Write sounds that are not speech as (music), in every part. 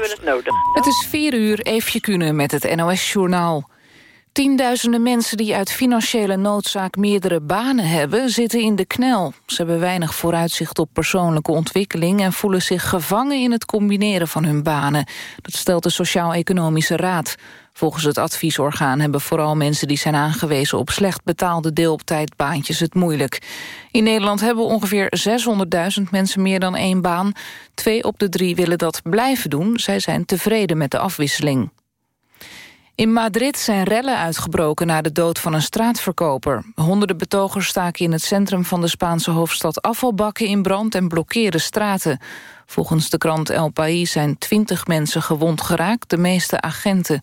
het. Het is vier uur, Eefje Kunnen met het NOS-journaal. Tienduizenden mensen die uit financiële noodzaak meerdere banen hebben... zitten in de knel. Ze hebben weinig vooruitzicht op persoonlijke ontwikkeling... en voelen zich gevangen in het combineren van hun banen. Dat stelt de Sociaal-Economische Raad. Volgens het adviesorgaan hebben vooral mensen die zijn aangewezen... op slecht betaalde deeltijdbaantjes het moeilijk. In Nederland hebben ongeveer 600.000 mensen meer dan één baan. Twee op de drie willen dat blijven doen. Zij zijn tevreden met de afwisseling. In Madrid zijn rellen uitgebroken na de dood van een straatverkoper. Honderden betogers staken in het centrum van de Spaanse hoofdstad afvalbakken in brand en blokkeerden straten. Volgens de krant El País zijn twintig mensen gewond geraakt, de meeste agenten.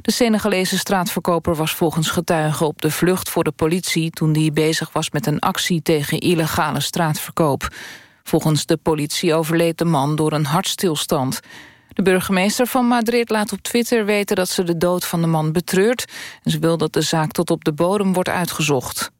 De Senegalese straatverkoper was volgens getuigen op de vlucht voor de politie... toen hij bezig was met een actie tegen illegale straatverkoop. Volgens de politie overleed de man door een hartstilstand. De burgemeester van Madrid laat op Twitter weten dat ze de dood van de man betreurt... en ze wil dat de zaak tot op de bodem wordt uitgezocht.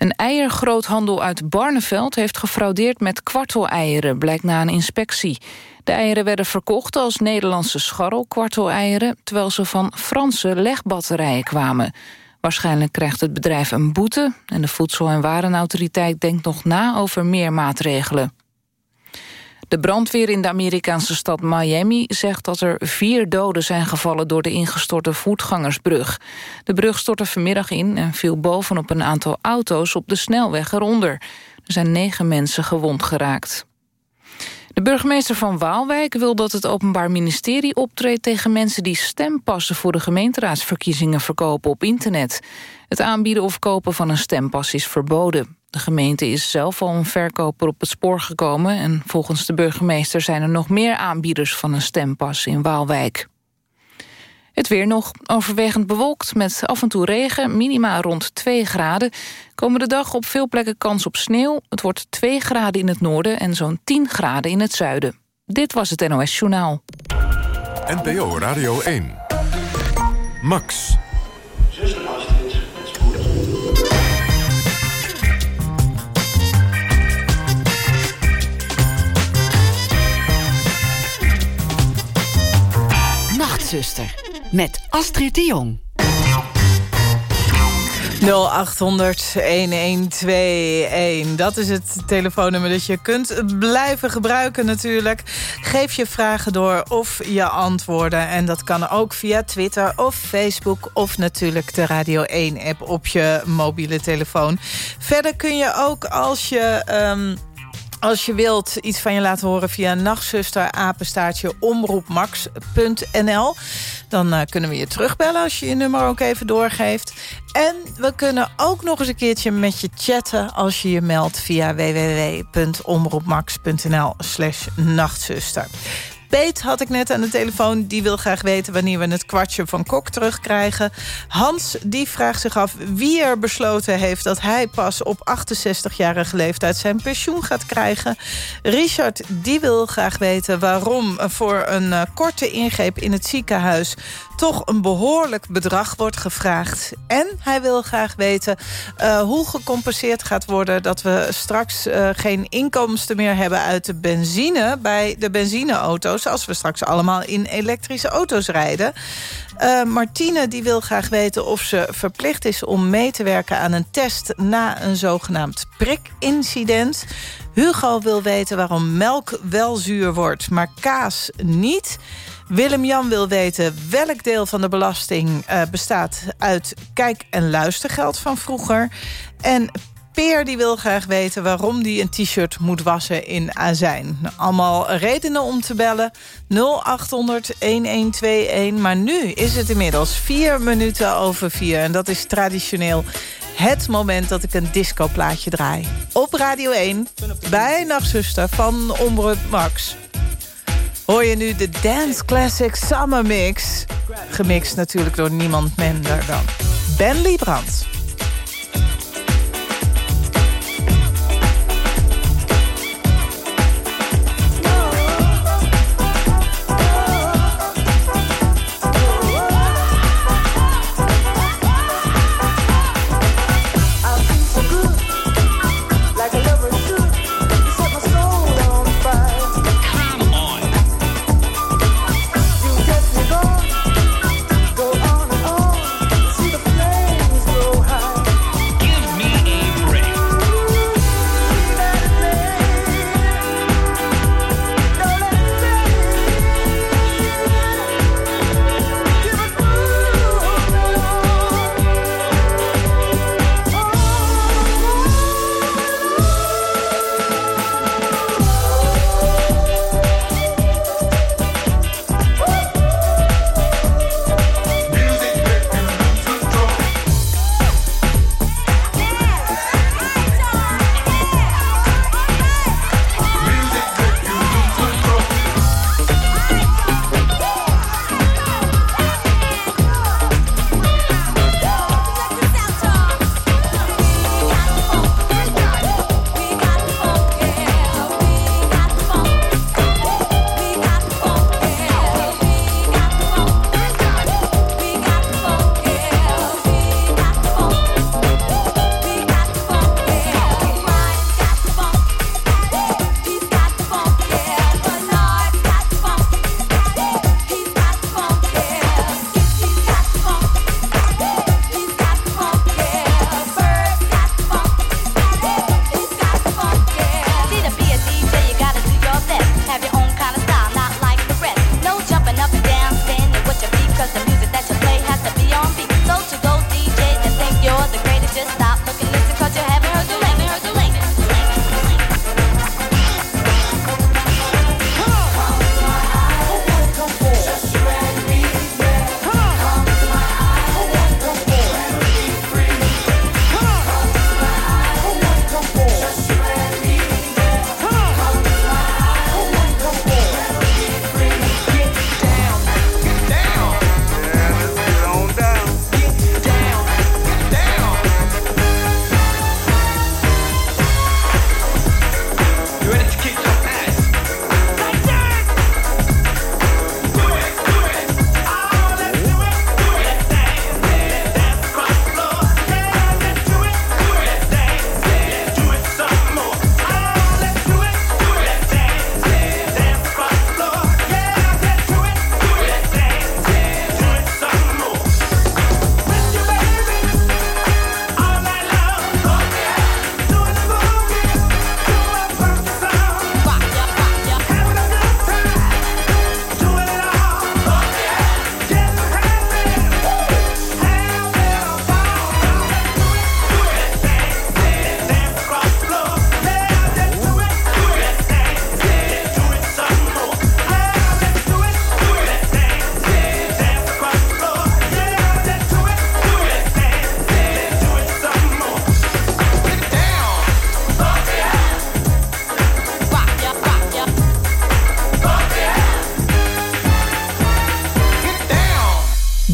Een eiergroothandel uit Barneveld heeft gefraudeerd met kwarteleieren... blijkt na een inspectie. De eieren werden verkocht als Nederlandse scharrelkwarteleieren... terwijl ze van Franse legbatterijen kwamen. Waarschijnlijk krijgt het bedrijf een boete... en de Voedsel- en Warenautoriteit denkt nog na over meer maatregelen. De brandweer in de Amerikaanse stad Miami zegt dat er vier doden zijn gevallen door de ingestorte voetgangersbrug. De brug stortte vanmiddag in en viel bovenop een aantal auto's op de snelweg eronder. Er zijn negen mensen gewond geraakt. De burgemeester van Waalwijk wil dat het Openbaar Ministerie optreedt tegen mensen die stempassen voor de gemeenteraadsverkiezingen verkopen op internet. Het aanbieden of kopen van een stempas is verboden. De gemeente is zelf al een verkoper op het spoor gekomen... en volgens de burgemeester zijn er nog meer aanbieders van een stempas in Waalwijk. Het weer nog overwegend bewolkt met af en toe regen, minima rond 2 graden. Komende dag op veel plekken kans op sneeuw. Het wordt 2 graden in het noorden en zo'n 10 graden in het zuiden. Dit was het NOS Journaal. NPO Radio 1. Max. Nachtzuster met Astrid de Jong. 0800-1121. Dat is het telefoonnummer dat je kunt blijven gebruiken natuurlijk. Geef je vragen door of je antwoorden. En dat kan ook via Twitter of Facebook... of natuurlijk de Radio 1-app op je mobiele telefoon. Verder kun je ook als je... Um, als je wilt iets van je laten horen via nachtzuster apenstaartje omroepmax.nl. Dan uh, kunnen we je terugbellen als je je nummer ook even doorgeeft. En we kunnen ook nog eens een keertje met je chatten... als je je meldt via www.omroepmax.nl slash nachtzuster. Peet had ik net aan de telefoon. Die wil graag weten wanneer we het kwartje van Kok terugkrijgen. Hans die vraagt zich af wie er besloten heeft... dat hij pas op 68-jarige leeftijd zijn pensioen gaat krijgen. Richard die wil graag weten waarom voor een uh, korte ingreep in het ziekenhuis toch een behoorlijk bedrag wordt gevraagd. En hij wil graag weten uh, hoe gecompenseerd gaat worden... dat we straks uh, geen inkomsten meer hebben uit de benzine... bij de benzineauto's, als we straks allemaal in elektrische auto's rijden. Uh, Martine die wil graag weten of ze verplicht is om mee te werken aan een test... na een zogenaamd prikincident. Hugo wil weten waarom melk wel zuur wordt, maar kaas niet... Willem-Jan wil weten welk deel van de belasting uh, bestaat uit kijk- en luistergeld van vroeger. En Peer die wil graag weten waarom die een t-shirt moet wassen in azijn. Nou, allemaal redenen om te bellen. 0800-1121. Maar nu is het inmiddels vier minuten over vier. En dat is traditioneel het moment dat ik een discoplaatje draai. Op Radio 1, bij Nachtzuster van Omroep Max hoor je nu de Dance Classic Summer Mix. Gemixt natuurlijk door niemand minder dan Ben Liebrand.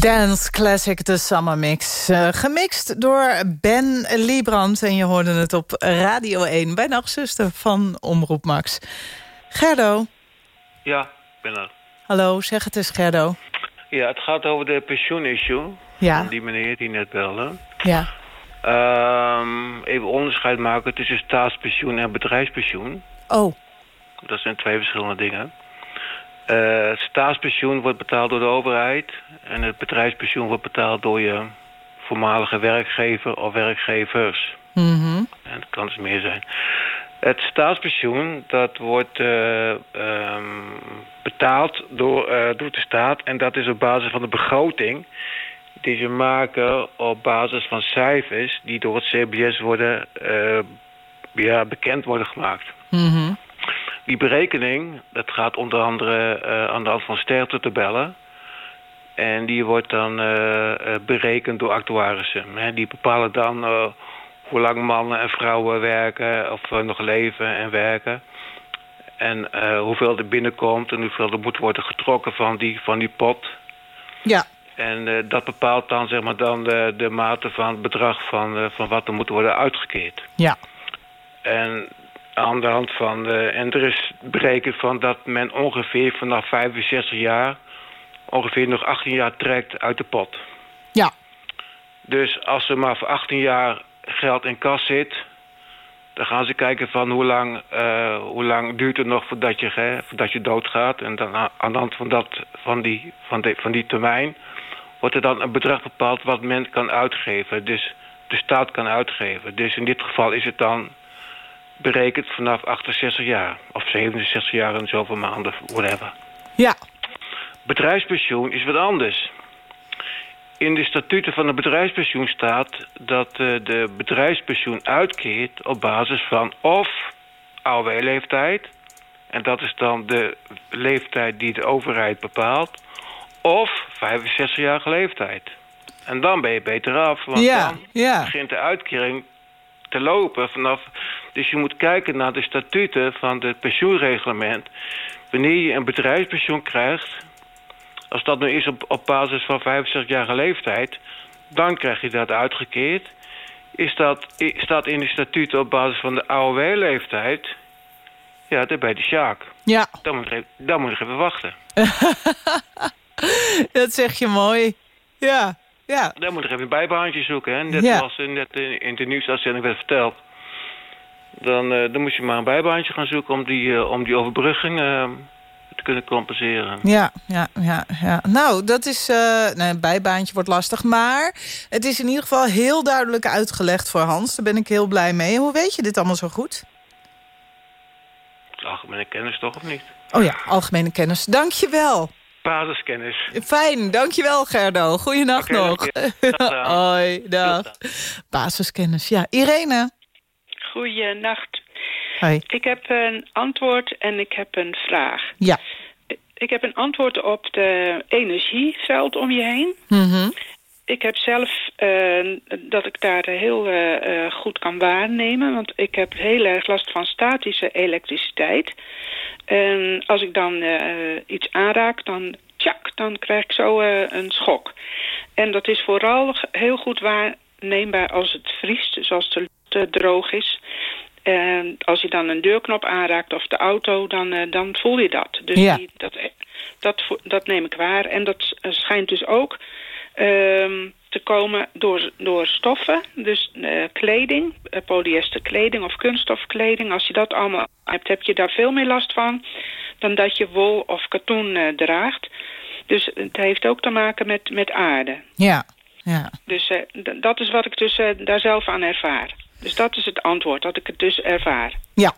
Dance Classic, de Summer Mix. Uh, gemixt door Ben Liebrand. En je hoorde het op Radio 1 bij Nachtzuster van Omroep Max. Gerdo. Ja, ik ben er. Hallo, zeg het eens Gerdo. Ja, het gaat over de pensioenissue. Ja. Van die meneer die net belde. Ja. Um, even onderscheid maken tussen staatspensioen en bedrijfspensioen. Oh. Dat zijn twee verschillende dingen. Uh, staatspensioen wordt betaald door de overheid... en het bedrijfspensioen wordt betaald door je voormalige werkgever of werkgevers. Mm En dat kan dus meer zijn. Het staatspensioen dat wordt uh, um, betaald door, uh, door de staat... en dat is op basis van de begroting die ze maken op basis van cijfers... die door het CBS worden, ja, bekend worden gemaakt. Mm die berekening, dat gaat onder andere aan de hand van sterftetabellen. En die wordt dan uh, berekend door actuarissen. Hè. Die bepalen dan uh, hoe lang mannen en vrouwen werken of nog leven en werken. En hoeveel er binnenkomt en hoeveel er moet worden getrokken van die, van die pot. Ja. En dat bepaalt dan, zeg maar, dan de, de mate van het bedrag van, van wat er moet worden uitgekeerd. Ja. En aan de hand van... En er is berekend van dat men ongeveer vanaf 65 jaar... ongeveer nog 18 jaar trekt uit de pot. Ja. Dus als er maar voor 18 jaar geld in kas zit... dan gaan ze kijken van hoe lang, uh, hoe lang duurt het nog voordat je, hè, voordat je doodgaat. En dan aan de hand van, dat, van, die, van, de, van die termijn... wordt er dan een bedrag bepaald wat men kan uitgeven. Dus de staat kan uitgeven. Dus in dit geval is het dan berekend vanaf 68 jaar. Of 67 jaar en zoveel maanden, whatever. Ja. Bedrijfspensioen is wat anders. In de statuten van het bedrijfspensioen staat dat uh, de bedrijfspensioen uitkeert op basis van of AOW-leeftijd... en dat is dan de leeftijd die de overheid bepaalt... of 65-jarige leeftijd. En dan ben je beter af, want ja, dan ja. begint de uitkering te lopen vanaf... Dus je moet kijken naar de statuten van het pensioenreglement. Wanneer je een bedrijfspensioen krijgt... als dat nu is op, op basis van 65 jaar leeftijd... dan krijg je dat uitgekeerd. Is dat, staat in de statuten op basis van de AOW-leeftijd... ja, dan ben je de Sjaak. Ja. Dan moet, je, dan moet je even wachten. (laughs) dat zeg je mooi. Ja. Ja. Dan moet je even een bijbaantje zoeken. Hè? Net Ja. zoals net in de nieuwsuitzending werd verteld. Dan, eh, dan moet je maar een bijbaantje gaan zoeken om die, eh, om die overbrugging eh, kunnen compenseren. Ja, ja, ja, ja. Nou, dat is... eh nee, een bijbaantje wordt lastig. Maar het is in ieder geval heel duidelijk uitgelegd voor Hans. Daar ben ik heel blij mee. Hoe weet je dit allemaal zo goed? Algemene kennis toch of niet? Oh ja, algemene kennis. Dank je wel. Basiskennis. Fijn, dankjewel Gerdo. Goeienacht Oké, nog. (laughs) Dag. Hoi, dag. Basiskennis, ja. Irene. Goeienacht. Hoi. Ik heb een antwoord en ik heb een vraag. Ja. Ik heb een antwoord op de energieveld om je heen. Mhm. Ik heb zelf eh, dat ik daar heel eh, eh, goed kan waarnemen. Want ik heb heel erg last van statische elektriciteit. En als ik dan iets aanraak, dan tjak, dan krijg ik zo een schok. En dat is vooral heel goed waarneembaar als het vriest. Dus als de lucht droog is. En als je dan een deurknop aanraakt of de auto, dan, eh, dan voel je dat. Dus Ja. die, dat, dat, vo- dat neem ik waar. En dat eh, schijnt dus ook ehm, te komen door, door stoffen. Dus eh, kleding, eh, polyester kleding of kunststofkleding. Als je dat allemaal hebt, heb je daar veel meer last van... dan dat je wol of katoen eh, draagt. Dus het heeft ook te maken met, met aarde. Ja, ja. Dus eh, dat is wat ik dus eh, daar zelf aan ervaar. Dus dat is het antwoord, dat ik het dus ervaar. Ja.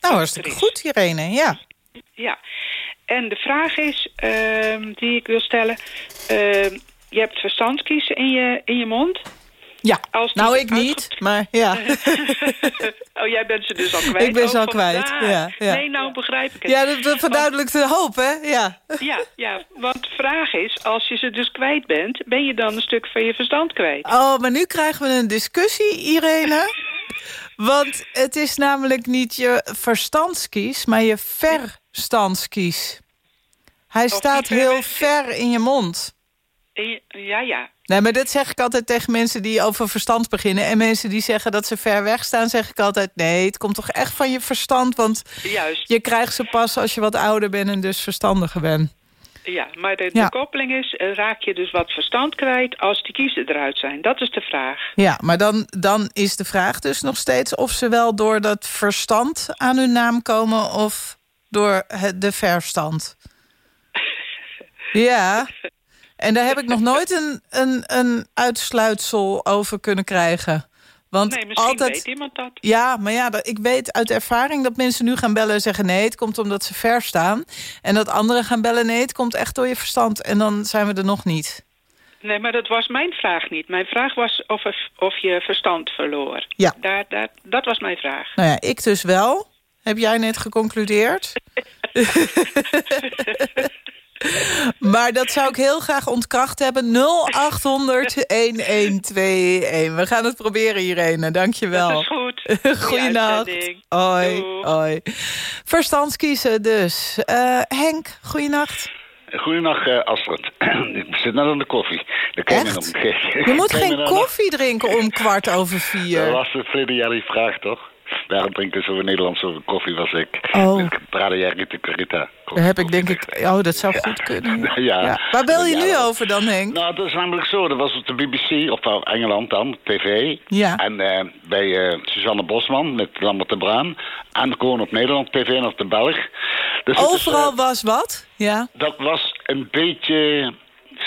Nou, hartstikke is. goed, Irene. Ja. Ja. En de vraag is, ehm, die ik wil stellen... ehm, je hebt verstandskies in je, in je mond. Ja. Als Nou, ik uitge- niet, maar ja. (laughs) oh, jij bent ze dus al kwijt. Ik ben ze Oh, al kwijt, ja, ja. Nee, nou begrijp ik het. Ja, dat, verduidelijkt de hoop, hè? Ja. Ja, ja, want de vraag is, als je ze dus kwijt bent... ben je dan een stuk van je verstand kwijt? Oh, maar nu krijgen we een discussie, Irene. (laughs) Want het is namelijk niet je verstandskies, maar je verstandskies. Hij staat ver heel ver in je mond. Ja, ja. Nee, maar dat zeg ik altijd tegen mensen die over verstand beginnen. En mensen die zeggen dat ze ver weg staan, zeg ik altijd... nee, het komt toch echt van je verstand, want Juist. je krijgt ze pas als je wat ouder bent... en dus verstandiger bent. Ja, maar de, Ja. de koppeling is, eh, raak je dus wat verstand kwijt als die kiezen eruit zijn? Dat is de vraag. Ja, maar dan, dan is de vraag dus nog steeds... of ze wel door dat verstand aan hun naam komen... of door het, de verstand. (laughs) Ja, en daar heb ik nog (laughs) nooit een, een, een uitsluitsel over kunnen krijgen. Want nee, misschien altijd... weet iemand dat. Ja, maar ja, ik weet uit ervaring dat mensen nu gaan bellen en zeggen... nee, het komt omdat ze ver staan. En dat anderen gaan bellen, nee, het komt echt door je verstand. En dan zijn we er nog niet. Nee, maar dat was mijn vraag niet. Mijn vraag was of, er- of je verstand verloor. Ja. Daar, daar, dat was mijn vraag. Nou ja, ik dus wel. Heb jij net geconcludeerd? (laughs) maar dat zou ik heel graag ontkracht hebben. 0800 1121. We gaan het proberen, Irene. Dank je wel. Dat is goed. (laughs) Goeienacht. Hoi, hoi. Verstandskiezen dus. Eh, Henk, goeienacht. Goedenacht, eh, Astrid. (clears throat) ik zit net aan de koffie. Echt? (laughs) Je moet geen koffie drinken om kwart over Dat vier. was het verleden jaar die vraag, toch? Daarom drinken ze zoveel koffie was ik. Oh. Dus Rita Carita. Daar heb ik denk ik... Oh, dat zou goed kunnen. (laughs) Ja. Waar bel je Ja, nu over dan, Henk? Nou, dat is namelijk zo. Dat was op de BBC, of Engeland dan, tv. Ja. En eh, bij eh, Suzanne Bosman met Lambert de Bruin. En gewoon op Nederland tv en op de Belg. Dus is, Overal eh, was wat? Ja. dat was een beetje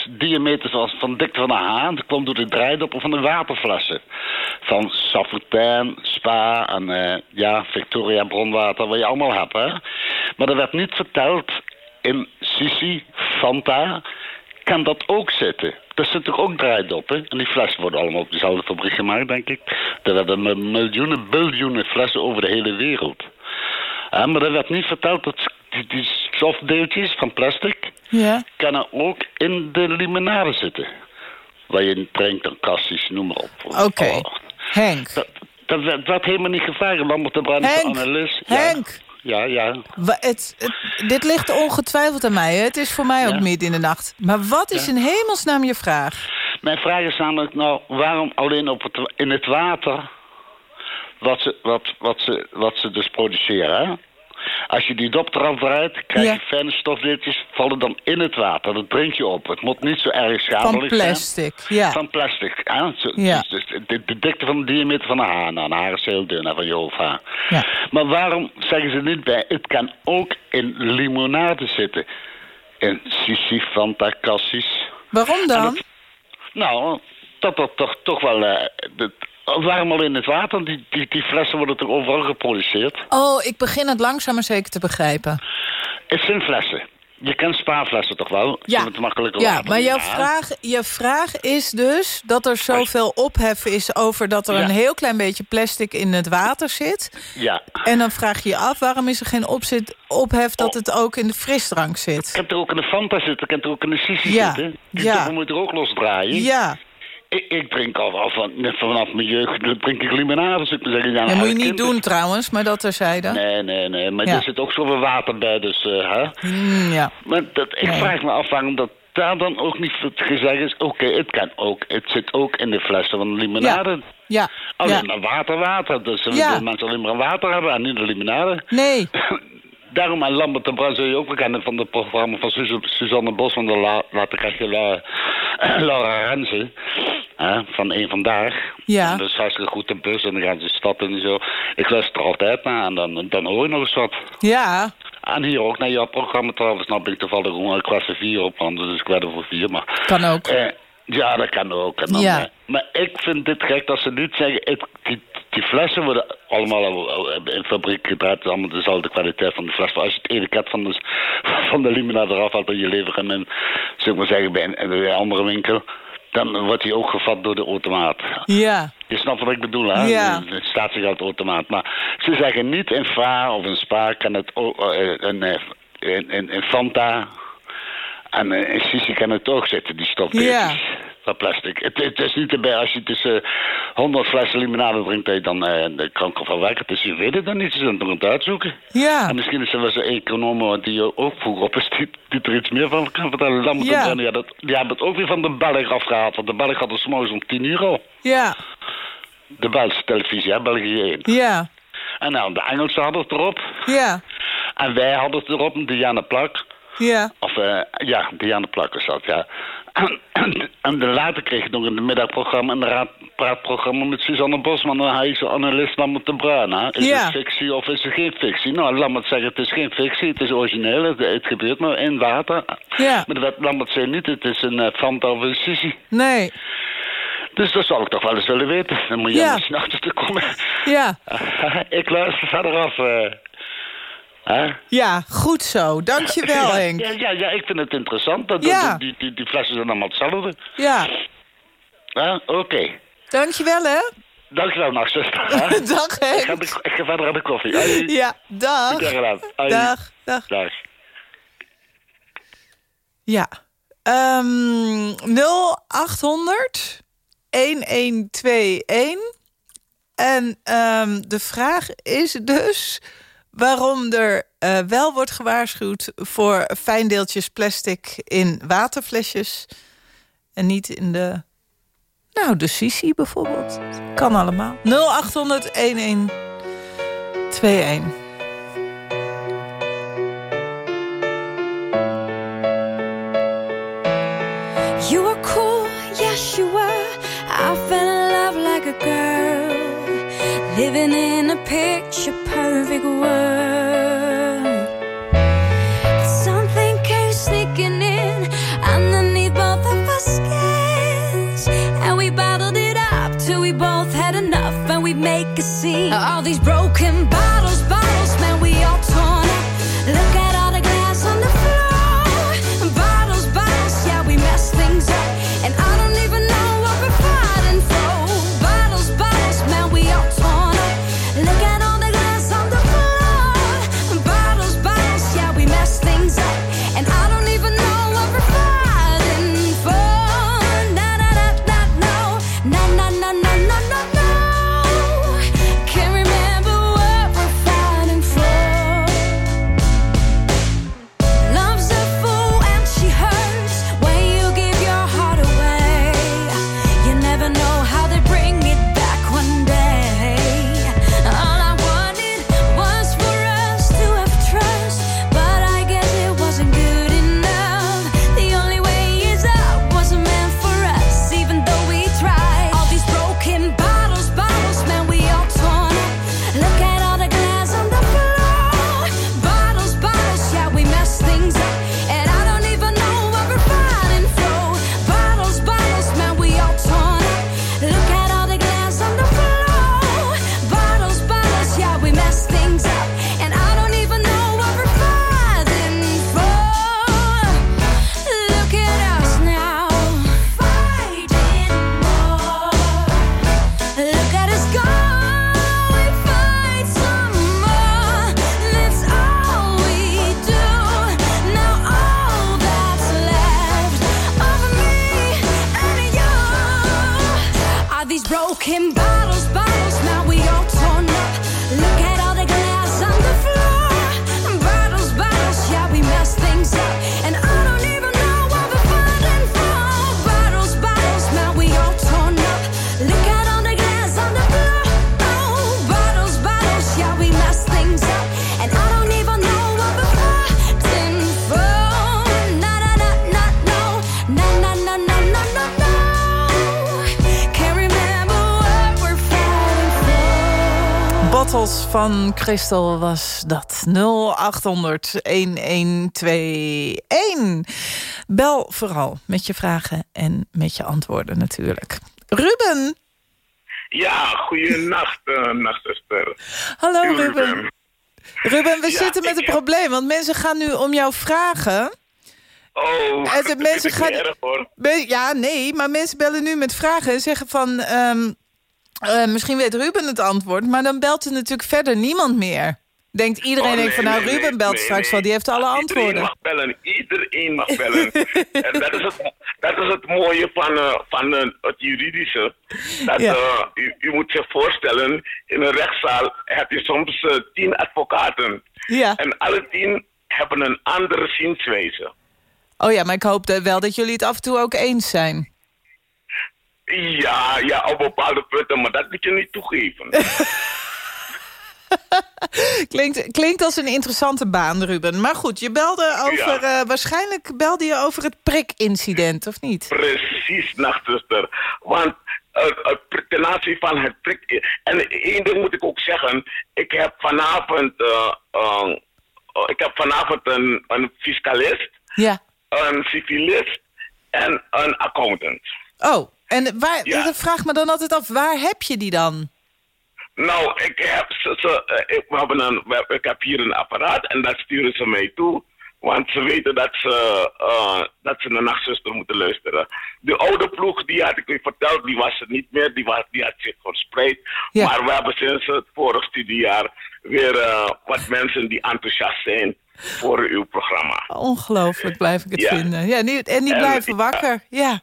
diameter zoals van dikte van een haan. Dat kwam door de draaidoppen van de waterflessen. Van Safotain, Spa en eh, ja, Victoria bronwater, wat je allemaal hebt. Hè? Maar er werd niet verteld in Sisi, Fanta, kan dat ook zitten. Er zitten toch ook draaidoppen? En die flessen worden allemaal op dezelfde fabriek gemaakt, denk ik. Er werden miljoenen, biljoenen flessen over de hele wereld. Maar er werd niet verteld dat die, die van plastic Ja. kunnen ook in de limonade zitten. Waar je drinkt, dan kassies, noem maar op. Oké. Oh, Henk. dat, dat werd helemaal niet gevraagd. Lambert de Bruin is de Henk. analist. Henk. Ja, ja. Het, het- dit ligt ongetwijfeld aan mij. Hè? Het is voor mij ook Ja. midden in de nacht. Maar wat is Ja. in hemelsnaam je vraag? Mijn vraag is namelijk, nou, waarom alleen op het, in het water wat ze, wat, wat, ze, wat ze dus produceren, hè? Als je die dop eraf draait, krijg je Ja. fijne stofdeeltjes, vallen dan in het water. Dat drink je op. Het moet niet zo erg Van schadelijk zijn. plastic. Ja. Van plastic. Hè? Zo, Ja. dus- dus de, de dikte van de diameter van een haar. Nou, een haar is heel dun, van je hoofdhaar. Ja. Maar waarom zeggen ze niet bij... Het kan ook in limonade zitten. In Sisi, Fanta, Cassis. Waarom dan? dat- nou, dat dat toch, toch wel... dat- waarom al in het water? Die, die, die flessen worden toch overal geproduceerd? Oh, ik begin het langzaam maar zeker te begrijpen. Het zijn flessen. Je kent spaarflessen toch wel? Ja, ja maar jouw vraag, je vraag is dus dat er zoveel ophef is... over dat er Ja. een heel klein beetje plastic in het water zit. Ja. En dan vraag je je af, waarom is er geen opzit, ophef... dat Oh. het ook in de frisdrank zit? Ik heb er ook in de Fanta zitten, ik heb er ook in de Sisi Ja, zitten. Die ja. moet er ook losdraaien. Ja, Ik, ik drink al, al van, vanaf mijn jeugd drink ik limonade. Ik ja, dat moet je niet doen trouwens, maar dat terzijde. Nee, nee, nee. Maar Ja. er zit ook zoveel water bij, dus... eh, hè? Mm, ja. Maar dat, ik Nee. vraag me af waarom dat daar dan ook niet gezegd is... Oké, het kan ook. Het zit ook in de flessen van de limonade. Ja, Alleen ja. maar water, water. Dus ja. mensen alleen maar water hebben en niet de limonade. Nee, (laughs) Daarom aan Lambert de Bruin zul je ook kennen van het programma van Suzanne Bos van de La, Later krijg je La, (clears throat) Laura Renze. Hè, van één vandaag. Ja. En dat is hartstikke goed de bus en dan gaan ze de stad en zo. Ik luister er altijd naar en dan, dan hoor je nog eens wat. ja. En hier ook naar jouw programma trouwens. Nou ben ik toevallig gewoon kwart voor vier op, want dus ik werd er voor vier. Maar, Kan ook. eh, ja, dat kan ook. En dan, Ja. eh, maar ik vind dit gek dat ze niet zeggen... Het, die, die flessen worden allemaal eh, in fabriek gedraaid. Het allemaal dezelfde kwaliteit van de fles. Maar als je het etiket van de, (laughs) van de limonade eraf haalt... en je levert hem in, ik maar zeggen, bij een, bij een andere winkel... dan wordt hij ook gevat door de automaat. Ja, Je snapt wat ik bedoel, hè? Ja. De statiegeldautomaat. Maar ze zeggen niet in Va of in Spa kan het ook... eh, in, eh, in, in, in Fanta... En eh, in Sisi kan het ook zitten, die stofdeeltjes. Ja. van plastic. Het, het is niet erbij, als je tussen 100 flessen limonade drinkt, je dan eh, de kanker van werken. Dus je weet het dan niet, ze zijn aan het uitzoeken. Ja. En misschien is er wel zo'n econoom die ook vroeger op is, die, die er iets meer van kan vertellen. Dan moet Ja. ja, dat, die hebben het ook weer van de Belg afgehaald, want de Belg had het 's morgens om 10 uur al. Ja. De Belgische televisie, hè, België 1. Ja. En nou, de Engelsen hadden het erop. Ja. En wij hadden het erop, Diana Plak. Ja. Of eh, ja, Diana Plak is dat, ja. En, (clears throat) en de later kreeg ik nog in het middagprogramma een raad, praatprogramma met Suzanne Bosman. En hij is analist Lammert de Bruin. Is Ja. het fictie of is het geen fictie? Nou, Lammert zegt het is geen fictie, het is origineel. Het, het gebeurt maar in water. Ja. Maar dat Lammert zei niet, het is een uh, Fanta of een. Nee. Dus dat zou ik toch wel eens willen weten. Dan moet je Ja. misschien achter te komen. Ja. (laughs) ik luister verder af. eh. Ja, goed zo. Dankjewel, (laughs) ja, Henk. Ja, ja, ja, ik vind het interessant. Dat, Ja. die, die, die flessen zijn allemaal hetzelfde. Ja. Ja, oké. Dankjewel, hè. Dankjewel, nachtzuster. (laughs) Dag, ik, ga Henk. de, ik ga verder aan de koffie. Ja, dag. Dag, dag. Dag. Ja. Ehm 0800 1121. En ehm, de vraag is dus waarom er eh, wel wordt gewaarschuwd voor fijndeeltjes plastic in waterflesjes en niet in de, nou, de sissi bijvoorbeeld. Kan allemaal. 0800 1121. You were cool, yes you were. I fell love like a girl, living in a picture perfect world. But something came sneaking in underneath both of our skins, and we bottled it up till we both had enough, and we make a scene. All these broken bottles, van Crystal was dat. 0800 1121. Bel vooral met je vragen en met je antwoorden natuurlijk. Ruben! Ja, goeienacht, uh, nachtzuster. Hallo Ruben. Ruben, we Ja, zitten met een probleem, want mensen gaan nu om jou vragen. Oh, (laughs) dat mensen gaan- erg, hoor. Ja, nee, maar mensen bellen nu met vragen en zeggen van... ehm, eh, misschien weet Ruben het antwoord, maar dan belt er natuurlijk verder niemand meer. Denkt iedereen Oh, denkt van nou, nee, Ruben belt nee, straks wel, die heeft alle Iedereen antwoorden. mag bellen, iedereen mag bellen. en dat is, het, dat is het mooie van, eh, van eh, het juridische. Dat, Ja. u, u moet zich voorstellen, in een rechtszaal heb je soms tien advocaten. Ja. En alle tien hebben een andere zienswijze. Oh ja, maar ik hoop wel dat jullie het af en toe ook eens zijn. Ja, ja, op bepaalde punten, maar dat moet je niet toegeven. (laughs) Klinkt, klinkt als een interessante baan, Ruben. Maar goed, je belde over... Ja. eh, waarschijnlijk belde je over het prikincident, of niet? Precies, nachtzuster. Want eh, ten aanzien van het prik... En één ding moet ik ook zeggen. Ik heb vanavond, ik heb vanavond een, een fiscalist, Ja. een civilist en een accountant. Oh, en waar, Ja. ik vraag me dan altijd af, waar heb je die dan? Nou, ik heb, ze, ze, eh, ik, we hebben een, ik heb hier een apparaat en dat sturen ze mij toe. Want ze weten dat ze, eh, dat ze naar nachtzuster moeten luisteren. De oude ploeg, die had ik u verteld, die was er niet meer. Die, was, die had zich verspreid. Ja. Maar we hebben sinds het vorige studiejaar weer eh, wat mensen die enthousiast zijn voor uw programma. Ongelooflijk blijf ik het Ja. vinden. Ja, en die En- blijven wakker. Ja.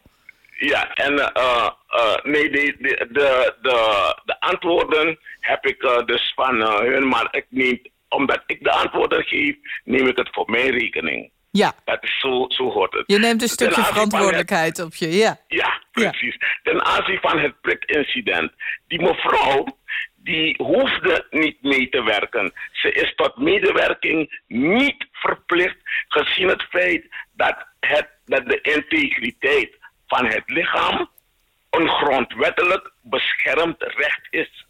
Ja, en eh, eh, nee, de, de, de, de, de antwoorden heb ik eh, dus van hun, maar ik neem, omdat ik de antwoorden geef, neem ik het voor mijn rekening. ja, Dat is zo, zo hoort het. je neemt een stukje verantwoordelijkheid op je. Ja. ja, precies. Ten aanzien van het prikincident. Die mevrouw, die hoefde niet mee te werken. Ze is tot medewerking niet verplicht, gezien het feit dat, het, dat de integriteit van het lichaam een grondwettelijk beschermd recht is.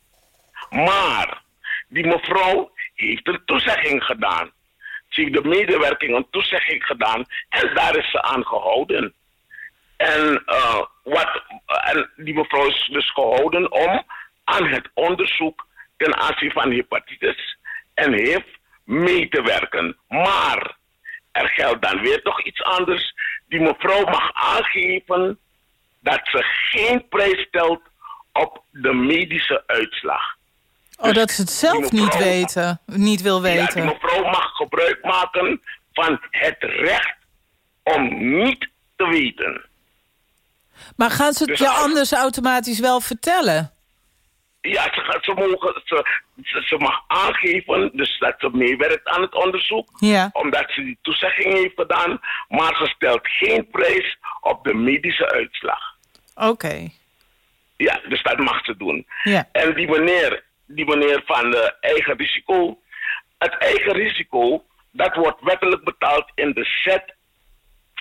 Maar die mevrouw heeft een toezegging gedaan. Ze heeft de medewerking een toezegging gedaan en daar is ze aan gehouden. En, eh, wat, die mevrouw is dus gehouden om aan het onderzoek ten aanzien van hepatitis en HIV mee te werken. Maar er geldt dan weer toch iets anders. Die mevrouw mag aangeven dat ze geen prijs stelt op de medische uitslag. Oh, dat ze het zelf niet weten, niet wil Ja, die weten. mevrouw mag gebruik maken van het recht om niet te weten. Maar gaan ze het Dus je anders automatisch wel vertellen? Ja, ze, gaat- ze, mogen, ze, ze, ze mag aangeven dus dat ze meewerkt aan het onderzoek. Ja. Omdat ze die toezegging heeft gedaan. Maar ze stelt geen prijs op de medische uitslag. Oké. Ja, dus dat mag ze doen. Ja. En die meneer, die meneer van de eigen risico. Het eigen risico, dat wordt wettelijk betaald in de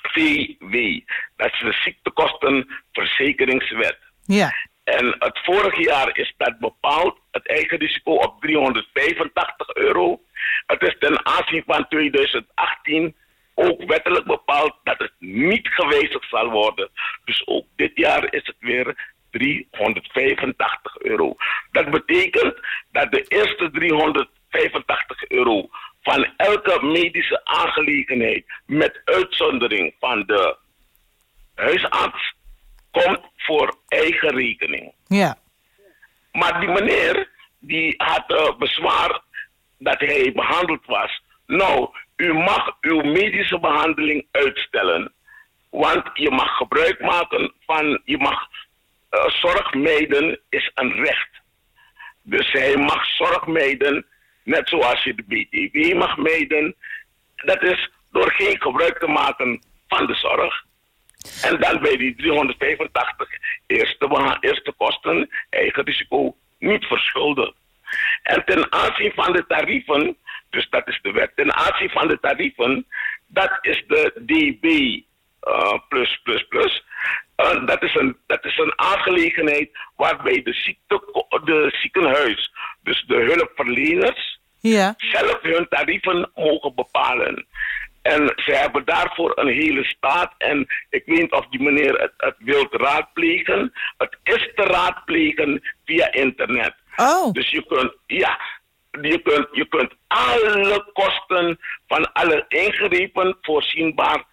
ZVW. Dat is de ziektekostenverzekeringswet. Ja. En het vorige jaar is dat bepaald, het eigen risico op 385 euro. Het is ten aanzien van 2018 ook wettelijk bepaald dat het niet gewijzigd zal worden. Dus ook dit jaar is het weer 385 euro. Dat betekent dat de eerste 385 euro van elke medische aangelegenheid, met uitzondering van de huisarts, komt voor eigen rekening. Ja. Maar die meneer, die had eh, bezwaar dat hij behandeld was. Nou, u mag uw medische behandeling uitstellen. Want je mag gebruik maken van, je mag, eh, zorg mijden is een recht. Dus hij mag zorg mijden, net zoals je de BTW mag mijden. Dat is door geen gebruik te maken van de zorg. En dan bij die 385 eerste, eerste kosten, eigen risico, niet verschuldigd. En ten aanzien van de tarieven, dus dat is de wet, ten aanzien van de tarieven, dat is de DB eh, plus plus plus. Eh, dat, is een, dat is een aangelegenheid waarbij de, ziekte, de ziekenhuis, dus de hulpverleners, Ja. zelf hun tarieven mogen bepalen. En ze hebben daarvoor een hele staat. En ik weet niet of die meneer het, het wil raadplegen. Het is te raadplegen via internet. Oh, Dus je kunt, ja, je kunt, je kunt alle kosten van alle ingrepen voorzienbaar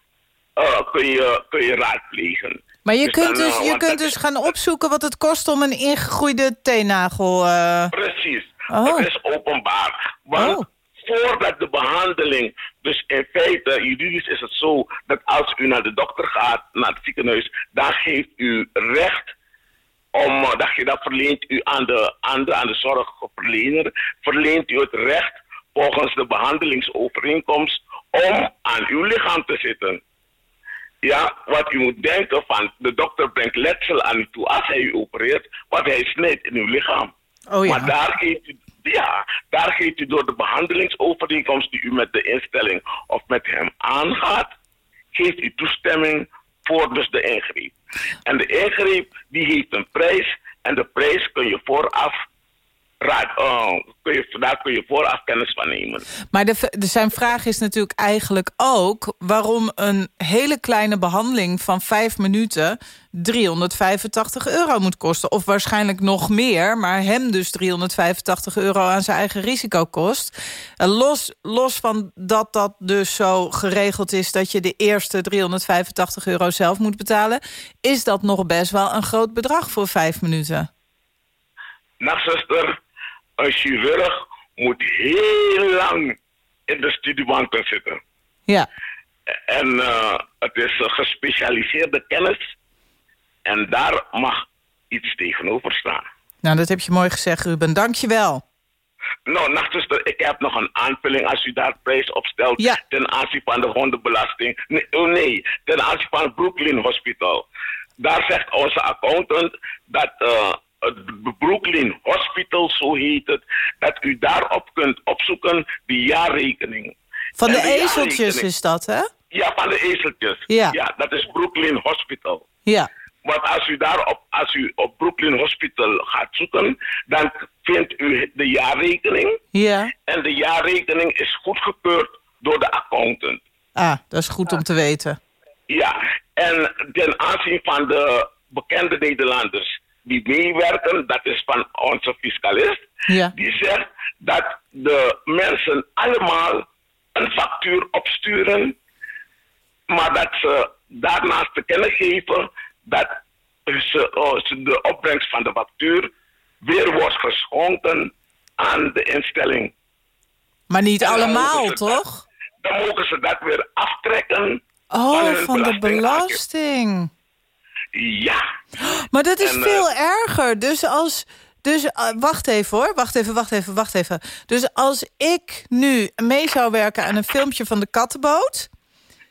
eh, kun, je, kun je raadplegen. maar je Dus kunt dan, dus, eh, je kunt dus gaan opzoeken wat het kost om een ingegroeide teennagel... eh, Precies. Oh. Het is openbaar. Want Oh. Voordat de behandeling, dus in feite, juridisch is het zo dat als u naar de dokter gaat, naar het ziekenhuis, dan geeft u recht om, eh, dat, je, dat verleent u aan de, aan, de, aan de zorgverlener, verleent u het recht volgens de behandelingsovereenkomst om aan uw lichaam te zitten. Ja, wat u moet denken van, de dokter brengt letsel aan u toe als hij u opereert, wat hij snijdt in uw lichaam. Oh ja. Maar daar geeft, u, ja, daar geeft u door de behandelingsovereenkomst die u met de instelling of met hem aangaat, geeft u toestemming voor dus de ingreep. En de ingreep die heeft een prijs en de prijs kun je vooraf raad, uh, kun je, daar kun je vooraf kennis van nemen. Maar de, de, zijn vraag is natuurlijk eigenlijk ook... waarom een hele kleine behandeling van vijf minuten... 385 euro moet kosten. Of waarschijnlijk nog meer, maar hem dus 385 euro... aan zijn eigen risico kost. En los, los van dat dat dus zo geregeld is... dat je de eerste 385 euro zelf moet betalen... is dat nog best wel een groot bedrag voor vijf minuten. Nachtzuster, een chirurg moet heel lang in de studiebanken zitten. Ja. En uh, het is een gespecialiseerde kennis. En daar mag iets tegenover staan. Nou, dat heb je mooi gezegd, Ruben. Dank je wel. Nou, nachtzuster, ik heb nog een aanvulling als u daar prijs op stelt ja. ten aanzien van de hondenbelasting. Nee, oh nee, ten aanzien van het Brooklyn Hospital. Daar zegt onze accountant dat uh, het Brooklyn Hospital, zo heet het, dat u daarop kunt opzoeken de jaarrekening. Van de, de ezeltjes is dat, hè? Ja, van de ezeltjes. Ja. ja, dat is Brooklyn Hospital. Ja. Want als u daarop, als u op Brooklyn Hospital gaat zoeken, dan vindt u de jaarrekening. Ja. En de jaarrekening is goedgekeurd door de accountant. Ah, dat is goed om te weten. Ja, en ten aanzien van de bekende Nederlanders die meewerken, dat is van onze fiscalist, ja. die zegt dat de mensen allemaal een factuur opsturen, maar dat ze daarnaast te kennen geven dat ze, oh, de opbrengst van de factuur weer wordt geschonken aan de instelling. Maar niet allemaal, toch? Dat, dan mogen ze dat weer aftrekken. Oh, van, van de belasting. Ja. Maar dat is en, veel uh, erger. Dus als... Dus uh, wacht even hoor, wacht even, wacht even, wacht even. Dus als ik nu mee zou werken aan een filmpje van de kattenboot...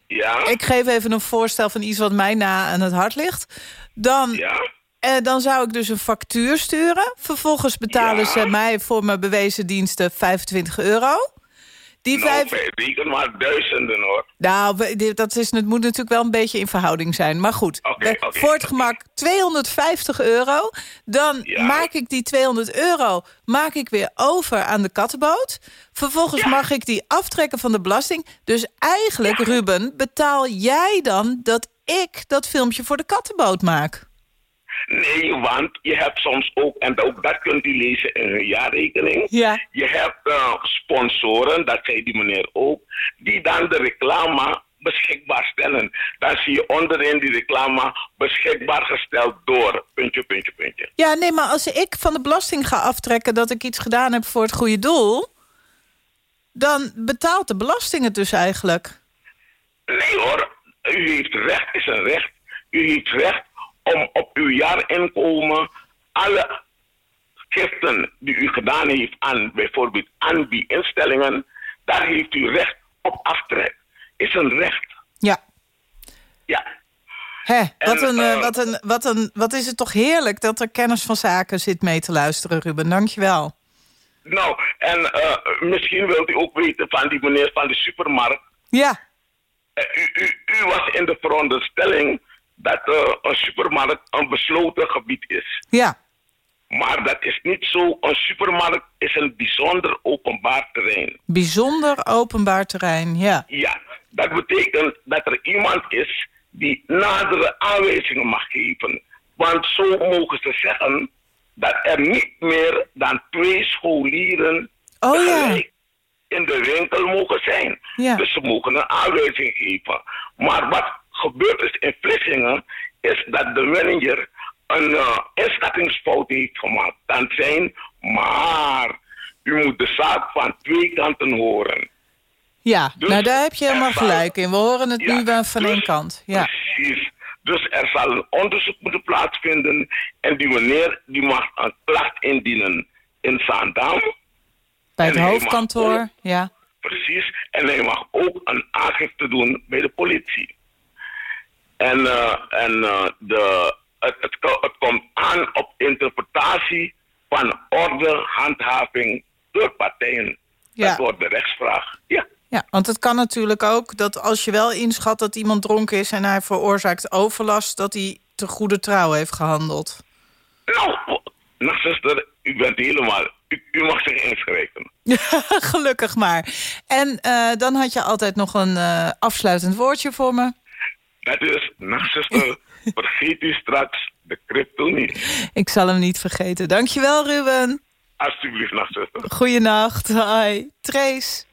Ja. Ik geef even een voorstel van iets wat mij na aan het hart ligt. Dan, ja. eh, dan zou ik dus een factuur sturen. Vervolgens betalen ja. ze mij voor mijn bewezen diensten 25 euro. Die nou, vijf... reken maar duizenden hoor. Nou, dat is, het moet natuurlijk wel een beetje in verhouding zijn. Maar goed, okay, okay, voor het gemak 250 euro. Dan ja. maak ik die 200 euro maak ik weer over aan de kattenboot. Vervolgens ja. mag ik die aftrekken van de belasting. Dus eigenlijk, Ruben, betaal jij dan dat ik dat filmpje voor de kattenboot maak? Nee, want je hebt soms ook, en ook dat kunt u lezen in hun jaarrekening. Ja. Je hebt uh, sponsoren, dat zei die meneer ook, die dan de reclame beschikbaar stellen. Dan zie je onderin die reclame beschikbaar gesteld door, puntje, puntje, puntje. Ja, nee, maar als ik van de belasting ga aftrekken dat ik iets gedaan heb voor het goede doel... dan betaalt de belasting het dus eigenlijk. Nee hoor, u heeft recht, is een recht. U heeft recht om op uw jaarinkomen alle giften die u gedaan heeft aan bijvoorbeeld aan die instellingen, daar heeft u recht op aftrek. Is een recht. Ja. Ja. Hè, wat, En, een, uh, uh, wat, een, wat, een, wat is het toch heerlijk dat er kennis van zaken zit mee te luisteren, Ruben. Dankjewel. Nou, en uh, misschien wilt u ook weten van die meneer van de supermarkt. Ja. Uh, U, u, u, was in de veronderstelling dat uh, een supermarkt een besloten gebied is. Ja. Maar dat is niet zo. Een supermarkt is een bijzonder openbaar terrein. Bijzonder openbaar terrein, ja. Ja, dat betekent dat er iemand is die nadere aanwijzingen mag geven. Want zo mogen ze zeggen dat er niet meer dan twee scholieren oh, ja. in de winkel mogen zijn. Ja. Dus ze mogen een aanwijzing geven. Maar wat gebeurd is in Vlissingen, is dat de manager een uh, inschattingsfout heeft gemaakt. Dan zijn, maar U moet de zaak van twee kanten horen. Ja, Dus nou daar heb je helemaal zal- gelijk in. We horen het Ja, nu wel van dus- één kant. Ja. Precies. Dus er zal een onderzoek moeten plaatsvinden. En die meneer die mag een klacht indienen in Zaandam. Bij het en hoofdkantoor, ook- ja. Precies. En hij mag ook een aangifte doen bij de politie. En, eh, en eh, de, het, het, het komt aan op interpretatie van orde, handhaving door partijen. Ja. Dat wordt de rechtsvraag. Ja. Ja, want het kan natuurlijk ook dat als je wel inschat dat iemand dronken is... en hij veroorzaakt overlast, dat hij te goede trouw heeft gehandeld. Nou, nachtzuster, u bent helemaal... U, u mag zich inschrijven. (laughs) Gelukkig maar. En eh, dan had je altijd nog een afsluitend woordje voor me. Dat is, nachtzuster, (laughs) vergeet u straks de crypto niet. Ik zal hem niet vergeten. Dankjewel, Ruben. Alsjeblieft, nachtzuster. Goeienacht. Hoi. Trace.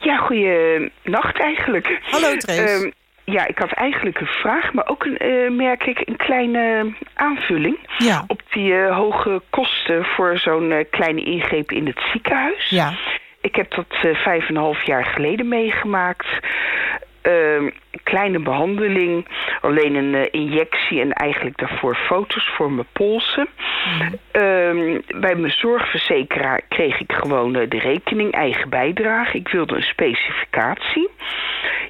Ja, goeie nacht eigenlijk. Hallo, Trace. Ehm, ja, ik had eigenlijk een vraag, maar ook een, eh, merk ik een kleine aanvulling Ja. op die eh, hoge kosten voor zo'n eh, kleine ingreep in het ziekenhuis. Ja. Ik heb dat eh, vijf en een half jaar geleden meegemaakt. Kleine behandeling, alleen een eh, injectie en eigenlijk daarvoor foto's voor mijn polsen. Ehm, bij mijn zorgverzekeraar kreeg ik gewoon eh, de rekening, eigen bijdrage. Ik wilde een specificatie.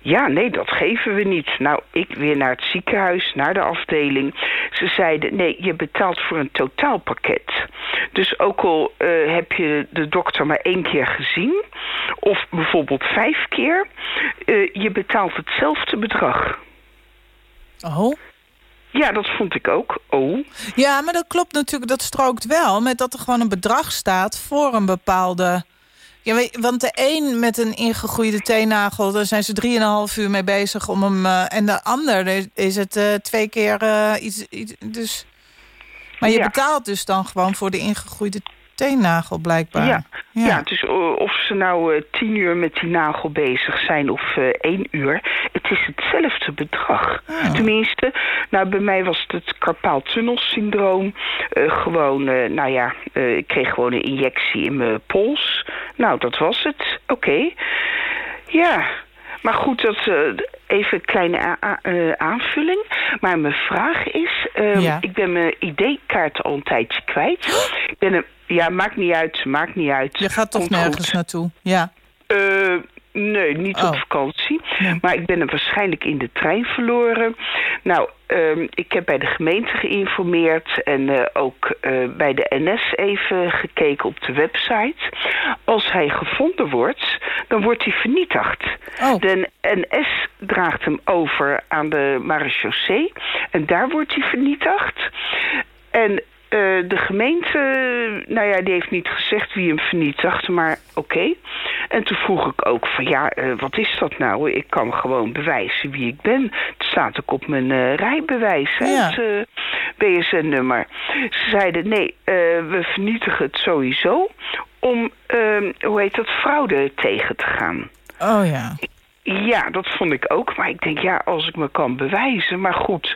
Ja, nee, dat geven we niet. Nou, ik weer naar het ziekenhuis, naar de afdeling. Ze zeiden, nee, je betaalt voor een totaalpakket. Dus ook al eh, heb je de dokter maar één keer gezien... of bijvoorbeeld vijf keer... je betaalt hetzelfde bedrag. Oh. Ja, dat vond ik ook. Oh. Ja, maar dat klopt natuurlijk. Dat strookt wel met dat er gewoon een bedrag staat voor een bepaalde... Ja, weet- want de een met een ingegroeide teennagel... daar zijn ze drieënhalf uur mee bezig om hem... eh, en de ander is- het eh, twee keer eh, iets, iets... Dus... Maar je Ja. betaalt dus dan gewoon voor de ingegroeide teennagel blijkbaar. Ja, ja. dus eh, of ze nou eh, tien uur met die nagel bezig zijn of eh, één uur... het is hetzelfde bedrag. Tenminste, nou, bij mij was het het carpaaltunnelsyndroom. Eh, gewoon, nou ja, ik kreeg gewoon een injectie in mijn pols. Nou, dat was het. Oké. Ja, maar goed, dat, eh, even een kleine aanvulling. Maar mijn vraag is, eh, Ja. ik ben mijn ID-kaart al een tijdje kwijt. Ik ben een, ja, maakt niet uit, maakt niet uit. Je gaat toch Komt nergens goed. naartoe? Ja. Eh, nee, niet op Oh. vakantie. Nee. Maar ik ben hem waarschijnlijk in de trein verloren. Nou, ehm, ik heb bij de gemeente geïnformeerd... en eh, ook eh, bij de NS even gekeken op de website. Als hij gevonden wordt, dan wordt hij vernietigd. Oh. De NS draagt hem over aan de marechaussee... en daar wordt hij vernietigd. En eh, de gemeente, nou ja, die heeft niet gezegd wie hem vernietigde, maar oké. En toen vroeg ik ook van ja, eh, wat is dat nou? Ik kan gewoon bewijzen wie ik ben. Het staat ook op mijn eh, rijbewijs, hè, Ja. het BSN-nummer. Ze zeiden nee, we vernietigen het sowieso om, ehm, hoe heet dat, fraude tegen te gaan. Oh ja. Ja, dat vond ik ook. Maar ik denk, ja, als ik me kan bewijzen. Maar goed.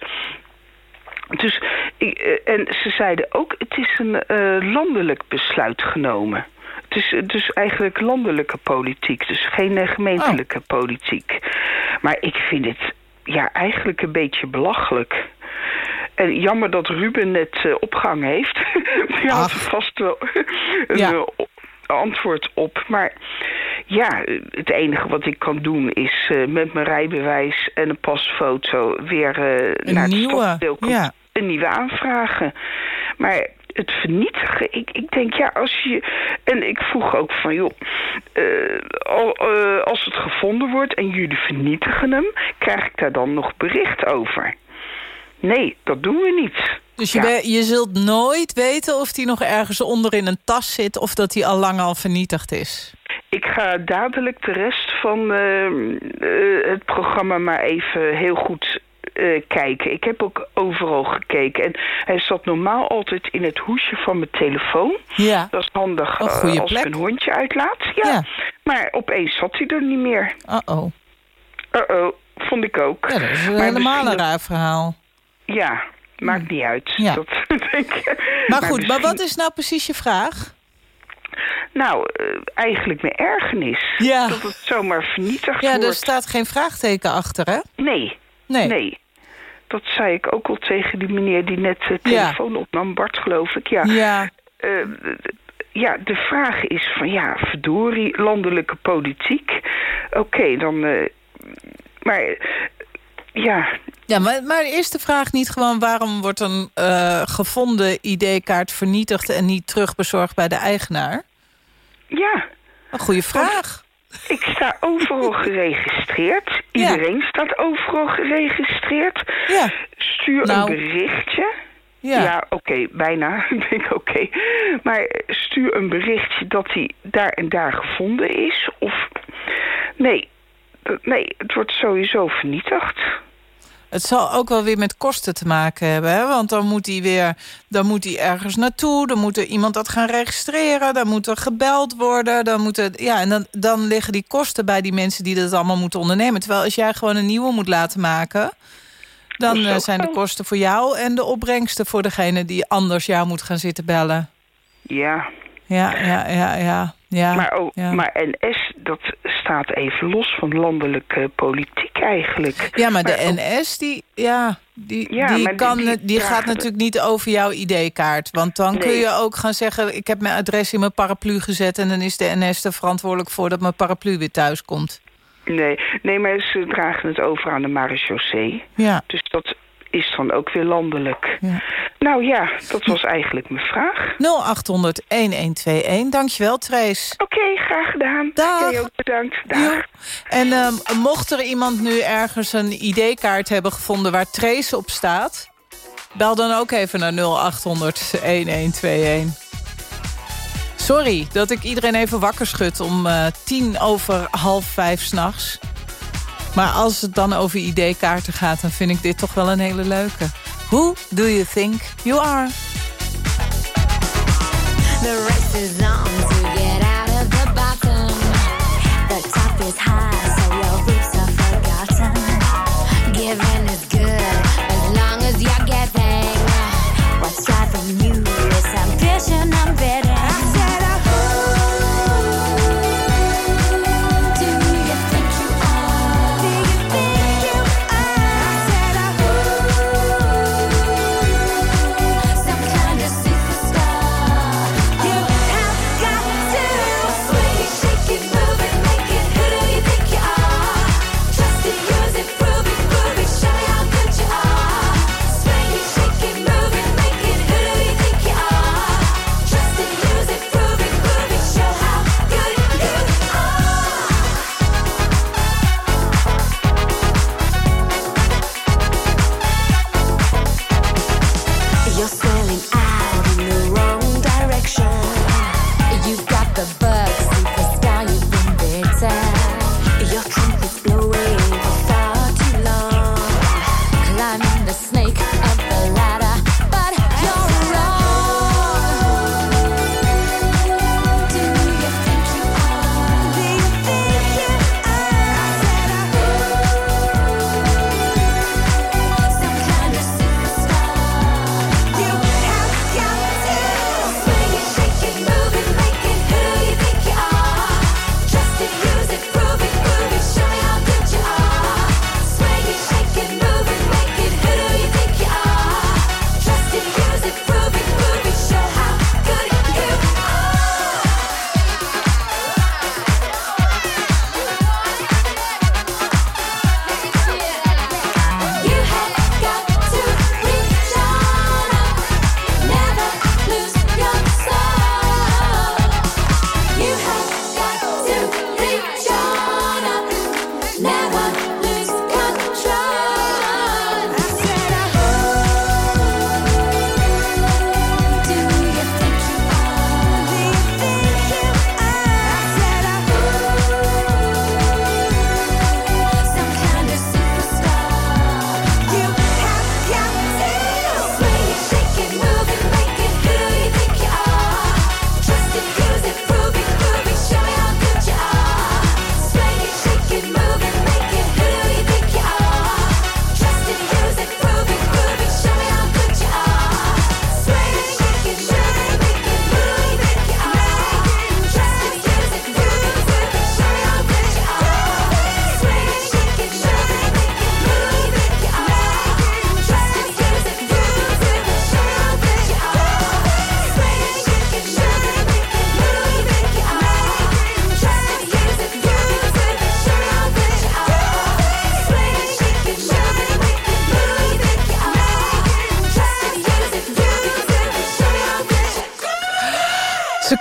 Dus, ik, eh, en ze zeiden ook, het is een eh, landelijk besluit genomen. Het is dus eigenlijk landelijke politiek. Dus geen eh, gemeentelijke politiek. Maar ik vind het ja, eigenlijk een beetje belachelijk. En jammer dat Ruben het eh, opgehangen heeft. (laughs) Die had er vast wel (laughs) een Ja. Antwoord op. Maar ja, het enige wat ik kan doen is eh, met mijn rijbewijs en een pasfoto weer eh, naar het stadsdeelkantoor ja. een nieuwe aanvragen. Maar het vernietigen, ik, ik denk ja, als je... En ik vroeg ook van, joh, eh, als het gevonden wordt en jullie vernietigen hem... krijg ik daar dan nog bericht over? Nee, dat doen we niet. Dus je, Ja. je zult nooit weten of die nog ergens onder in een tas zit... of dat hij al lang al vernietigd is. Ik ga dadelijk de rest van eh, eh, het programma maar even heel goed eh, kijken. Ik heb ook overal gekeken. En hij zat normaal altijd in het hoesje van mijn telefoon. Ja. Dat is handig goede als plek. ik een hondje uitlaat. Ja. Ja. Maar opeens zat hij er niet meer. Uh-oh. Uh-oh, vond ik ook. Ja, dat is Maar helemaal een raar verhaal. Ja, maakt niet uit. Ja. Dat (laughs) denk ik. Maar goed, maar misschien- wat is nou precies je vraag? Nou, eh, eigenlijk mijn ergernis. Ja. Dat het zomaar vernietigd Ja, wordt. er staat geen vraagteken achter, hè? Nee. Nee. Dat zei ik ook al tegen die meneer die net de telefoon opnam. Bart, geloof ik. Ja. Ja. Eh, ja, de vraag is van ja, verdorie, landelijke politiek. Oké, dan... eh, maar ja, Ja, maar, maar is de vraag niet gewoon... waarom wordt een eh, gevonden ID-kaart vernietigd... en niet terugbezorgd bij de eigenaar? ja. Een goede vraag. Ik sta overal (laughs) geregistreerd. Iedereen staat overal geregistreerd. Ja. Stuur Nou. een berichtje. Ja. Ja, oké, bijna. (laughs) Ik denk oké. Maar stuur een berichtje dat hij daar en daar gevonden is. Of nee, nee, het wordt sowieso vernietigd. Het zal ook wel weer met kosten te maken hebben. Hè? Want dan moet hij weer dan moet hij ergens naartoe. Dan moet er iemand dat gaan registreren. Dan moet er gebeld worden. Dan moet er, ja, en dan, dan liggen die kosten bij die mensen die dat allemaal moeten ondernemen. Terwijl als jij gewoon een nieuwe moet laten maken... dan eh, zijn de kosten voor jou en de opbrengsten voor degene die anders jou moet gaan zitten bellen. Ja, Ja, ja, ja, ja. ja maar, ook, ja. maar NS, dat staat even los van landelijke politiek eigenlijk. Ja, maar de ook- NS, die, ja, die, Ja, die, kan, die die, gaat natuurlijk niet over jouw ID-kaart. Want dan kun je ook gaan zeggen... ik heb mijn adres in mijn paraplu gezet... en dan is de NS er verantwoordelijk voor dat mijn paraplu weer thuis komt. Nee, nee, maar ze dragen het over aan de marechaussee. Ja. Dus dat is dan ook weer landelijk. Ja. Nou ja, dat was eigenlijk mijn vraag. 0800-1121. Dankjewel, Trace. Oké, graag gedaan. Dag. Jij ook bedankt. Dag. Jo. En ehm, mocht er iemand nu ergens een ID-kaart hebben gevonden... waar Trace op staat... bel dan ook even naar 0800-1121. Sorry dat ik iedereen even wakker schud om eh, tien over half vijf s'nachts. Maar als het dan over ID-kaarten gaat... dan vind ik dit toch wel een hele leuke. Who do you think you are? The race is on to get out of the bottom. The top is high, so your roots are forgotten. Giving is good as long as you're getting. What's driving you is ambition and snake.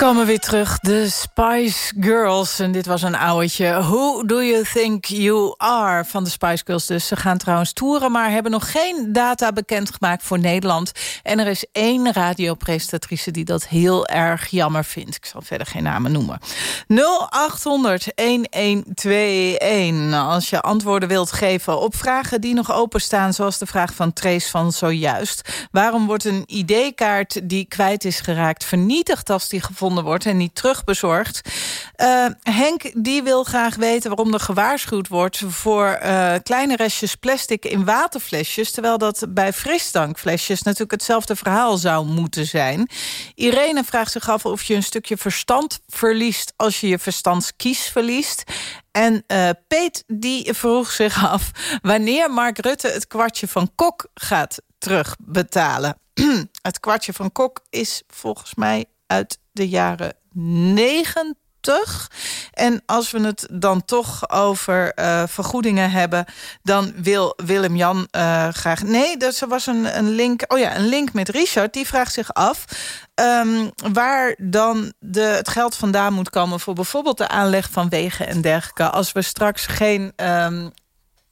Komen weer terug, de Spice Girls. En dit was een ouwtje. Who do you think you are? Van de Spice Girls dus. Ze gaan trouwens toeren, maar hebben nog geen data bekendgemaakt voor Nederland. En er is één radiopresentatrice die dat heel erg jammer vindt. Ik zal verder geen namen noemen. 0800-1121. Als je antwoorden wilt geven op vragen die nog openstaan... zoals de vraag van Trace van zojuist. Waarom wordt een ID-kaart die kwijt is geraakt vernietigd als die gevonden wordt en niet terugbezorgd. Uh, Henk die wil graag weten waarom er gewaarschuwd wordt... voor uh, kleine restjes plastic in waterflesjes... terwijl dat bij frisdankflesjes natuurlijk hetzelfde verhaal zou moeten zijn. Irene vraagt zich af of je een stukje verstand verliest... als je je verstandskies verliest. En uh, Peet die vroeg zich af wanneer Mark Rutte het kwartje van Kok gaat terugbetalen. (clears throat) het kwartje van Kok is volgens mij uit de jaren 90. En als we het dan toch over uh, vergoedingen hebben... dan wil Willem-Jan uh, graag... Nee, dus er was een, een link... Oh ja, een link met Richard. Die vraagt zich af... Um, waar dan de, het geld vandaan moet komen... voor bijvoorbeeld de aanleg van wegen en dergelijke. Als we straks geen um,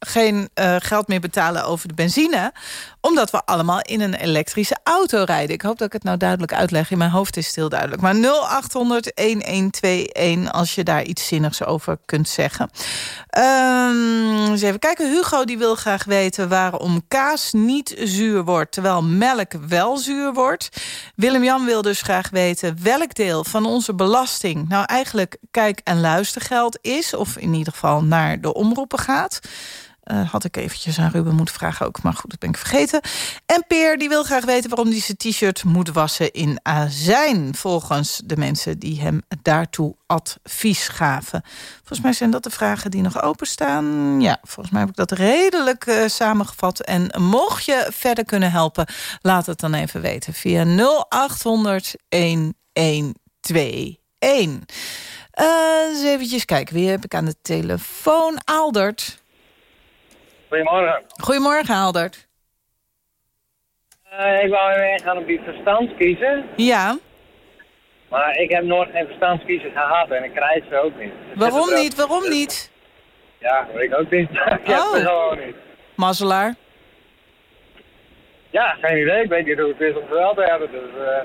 geen uh, geld meer betalen over de benzine. Omdat we allemaal in een elektrische auto rijden. Ik hoop dat ik het nou duidelijk uitleg. In mijn hoofd is het heel duidelijk. Maar 0800-1121 als je daar iets zinnigs over kunt zeggen. Um, eens even kijken. Hugo die wil graag weten waarom kaas niet zuur wordt... terwijl melk wel zuur wordt. Willem-Jan wil dus graag weten welk deel van onze belasting... nou eigenlijk kijk- en luistergeld is. Of in ieder geval naar de omroepen gaat. Uh, had ik eventjes aan Ruben moeten vragen ook, maar goed, dat ben ik vergeten. En Peer die wil graag weten waarom hij zijn t-shirt moet wassen in azijn... volgens de mensen die hem daartoe advies gaven. Volgens mij zijn dat de vragen die nog openstaan. Ja, volgens mij heb ik dat redelijk uh, samengevat. En mocht je verder kunnen helpen, laat het dan even weten... via 0800 1121. Uh, eens eventjes kijken, wie heb ik aan de telefoon? Aldert... Goedemorgen. Goedemorgen, Aldert. Uh, ik wou even ingaan op die verstandskiezen. Ja. Maar ik heb nooit geen verstandskiezen gehad en ik krijg ze ook niet. Waarom niet? Waarom niet? Ja, weet ik ook niet. (laughs) ik heb Oh. ze gewoon niet. Mazzelaar? Ja, geen idee. Ik weet niet hoe het is om ze wel te hebben. Dus, eh,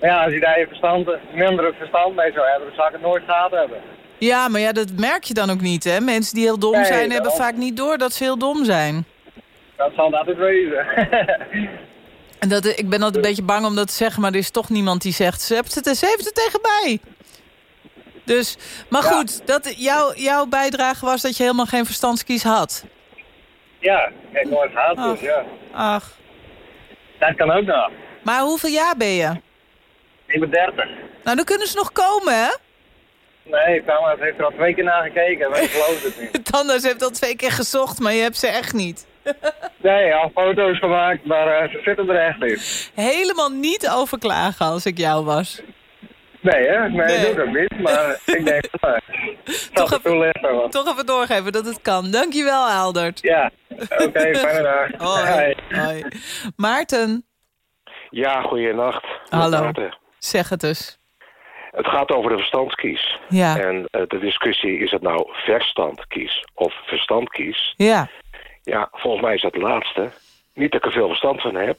maar ja, als je daar je verstand, minder verstand mee zou hebben, dan zou ik het nooit gehad hebben. Ja, maar ja, dat merk je dan ook niet, hè? Mensen die heel dom Nee, zijn, hebben vaak niet door dat ze heel dom zijn. Dat zal altijd wezen. En dat, ik ben altijd een beetje bang om dat te zeggen, maar er is toch niemand die zegt... ze heeft het, ze heeft het tegen mij. Dus, maar goed, dat, jouw, jouw bijdrage was dat je helemaal geen verstandskies had. ja, ik nooit gehad, dus ja. Ach. Dat kan ook nog. Maar hoeveel jaar ben je? Ik ben 30. Nou, dan kunnen ze nog komen, hè? Nee, Thomas heeft er al twee keer naar gekeken, maar ik geloof het niet. (laughs) Tandarts heeft al twee keer gezocht, maar je hebt ze echt niet. (laughs) Nee, al foto's gemaakt, maar eh, ze zitten er echt niet. Helemaal niet over klagen als ik jou was. Nee, hè? Nee, Nee. ik doe dat niet, maar (laughs) ik denk, uh, toch even-. Toch even doorgeven dat het kan. Dankjewel, Aldert. Ja, oké, fijne dag. Hoi. Hoi. Hoi. Maarten, Ja, goeienacht. Hallo. Zeg het dus. Het gaat over de verstandskies. Ja. En eh, de discussie, is het nou verstandkies of verstandkies? Ja. Ja, volgens mij is dat de laatste. Niet dat ik er veel verstand van heb.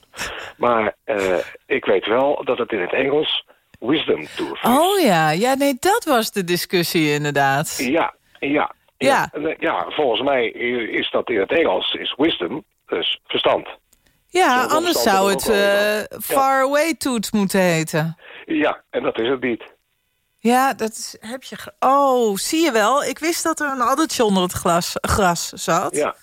Maar eh, ik weet wel dat het in het Engels wisdom toer Oh ja, ja, nee, dat was de discussie inderdaad. Ja, ja. Ja. En, eh, ja, volgens mij is dat in het Engels is wisdom, dus verstand. Ja, anders zou het far away toets moeten heten. Ja, en dat is het niet. Ja, dat is, heb je... Oh, zie je wel. Ik wist dat er een addertje onder het glas, gras zat. Ja.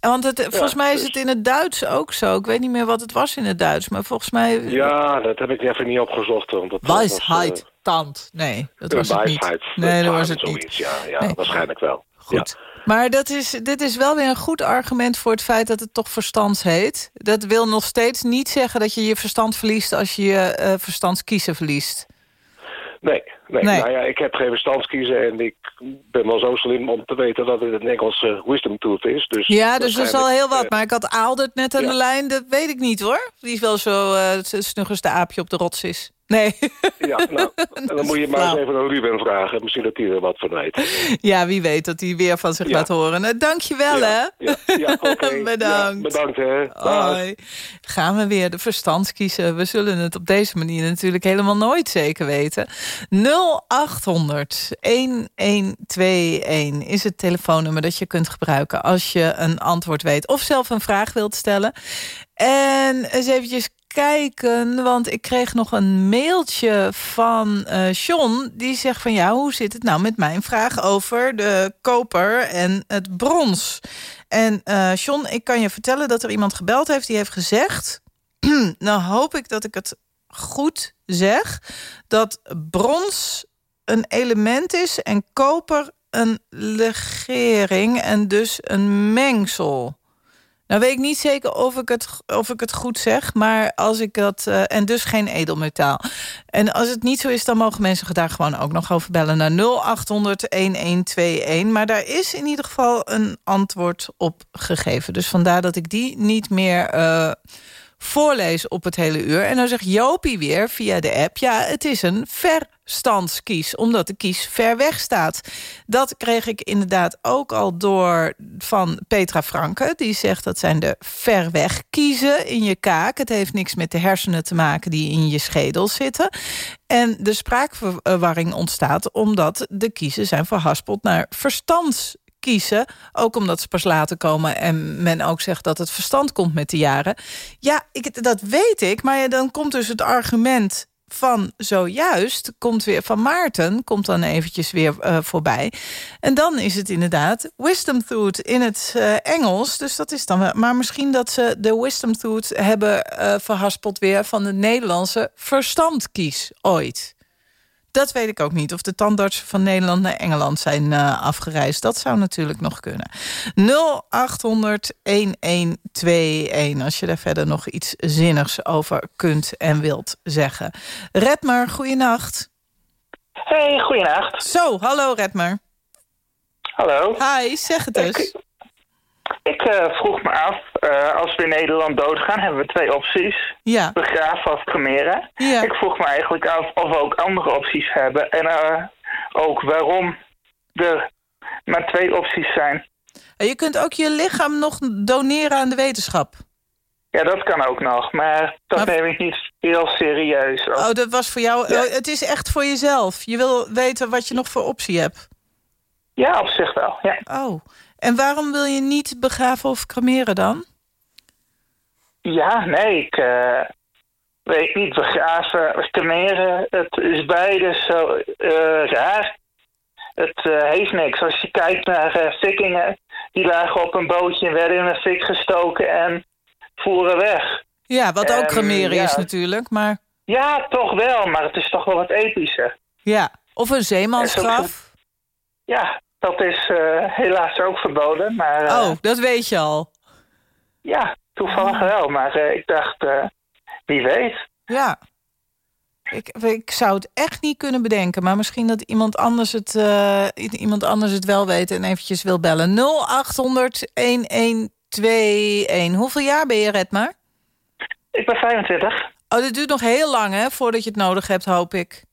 Want het, volgens mij is dus- het in het Duits ook zo. Ik weet niet meer wat het was in het Duits, maar volgens mij... Ja, dat heb ik even niet opgezocht. Want eh, tand. Nee, dat was het niet. Nee, dat was het zoiets, niet. Ja, ja Nee. waarschijnlijk wel. Goed. Maar dat is, dit is wel weer een goed argument voor het feit dat het toch verstands heet. Dat wil nog steeds niet zeggen dat je je verstand verliest... als je je eh, verstandskiezen verliest. Nee, Nee, Nee. nou ja, ik heb geen verstandskiezen en ik ben wel zo slim om te weten dat het een Engels eh, wisdom tooth is. Dus Ja, dus dat is al heel wat. eh, Maar ik had Aaldert net aan ja. de lijn. Dat weet ik niet, hoor. Die is wel zo eh, het snuggerste aapje op de rots is. Nee. Ja, (laughs) nou, en dan moet je maar eens even aan Ruben vragen. Misschien dat hij er wat van weet. Ja, wie weet dat hij weer van zich Ja. laat horen. Eh, Dank je wel, hè? Ja, ja (laughs) oké. Bedankt. Bedankt, hè. Hoi. Gaan we weer de verstandskiezen. We zullen het op deze manier natuurlijk helemaal nooit zeker weten. 0800 1121 is het telefoonnummer dat je kunt gebruiken... als je een antwoord weet of zelf een vraag wilt stellen. En eens eventjes kijken, want ik kreeg nog een mailtje van eh John... die zegt van ja, hoe zit het nou met mijn vraag over de koper en het brons? En eh John, ik kan je vertellen dat er iemand gebeld heeft die heeft gezegd... (clears throat) nou hoop ik dat ik het goed zeg... dat brons een element is en koper een legering... en dus een mengsel. Nou weet ik niet zeker of ik het, of ik het goed zeg, maar als ik dat... eh, en dus geen edelmetaal. En als het niet zo is, dan mogen mensen daar gewoon ook nog over bellen... naar 0800-1121. Maar daar is in ieder geval een antwoord op gegeven. Dus vandaar dat ik die niet meer... eh, voorlees op het hele uur. En dan zegt Jopie weer via de app... ja, het is een verstandskies, omdat de kies ver weg staat. Dat kreeg ik inderdaad ook al door van Petra Franke. Die zegt dat zijn de ver weg kiezen in je kaak. Het heeft niks met de hersenen te maken die in je schedel zitten. En de spraakverwarring ontstaat omdat de kiezen zijn verhaspeld naar verstands kiezen. Ook omdat ze pas later komen en men ook zegt dat het verstand komt met de jaren. Ja, ik, dat weet ik, maar dan komt dus het argument van zojuist, komt weer van Maarten, komt dan eventjes weer eh, voorbij. En dan is het inderdaad wisdom tooth in het eh, Engels. Dus dat is dan. Maar misschien dat ze de wisdom tooth hebben eh, verhaspeld weer van de Nederlandse verstandkies ooit. Dat weet ik ook niet. Of de tandartsen van Nederland naar Engeland zijn eh, afgereisd. Dat zou natuurlijk nog kunnen. 0800-1121 als je daar verder nog iets zinnigs over kunt en wilt zeggen. Redmer, goeienacht. Hey, goeienacht. Zo, hallo Redmer. Hallo. Hi, zeg het eens. Ik eh, vroeg me af, eh, als we in Nederland doodgaan, hebben we twee opties. Ja. Begraven of cremeren. Ja. Ik vroeg me eigenlijk af of we ook andere opties hebben. En eh, ook waarom er maar twee opties zijn. En je kunt ook je lichaam nog doneren aan de wetenschap. Ja, dat kan ook nog. Maar dat neem ik niet heel serieus. Oh, dat was voor jou... Ja. oh, het is echt voor jezelf. Je wil weten wat je nog voor optie hebt. Ja, op zich wel, ja. Oh, en waarom wil je niet begraven of cremeren dan? Ja, nee, ik eh, weet niet. Begraven, cremeren, het is beide zo eh, raar. Het eh, heeft niks. Als je kijkt naar Vikingen, die lagen op een bootje en werden in een fik gestoken en voeren weg. Ja, wat ook cremeren ja. is natuurlijk, maar... Ja, toch wel, maar het is toch wel wat epischer. Ja, of een zeemansgraf. Ja, dat is eh, helaas ook verboden, maar eh, Oh, dat weet je al. ja, toevallig wel. Maar eh, ik dacht, wie weet. Ja. Ik, ik zou het echt niet kunnen bedenken. Maar misschien dat iemand anders het, iemand anders het wel weet en eventjes wil bellen. 0800-1121. Hoeveel jaar ben je, Redmar? Ik ben 25. Oh, dit duurt nog heel lang, hè? Voordat je het nodig hebt, hoop ik.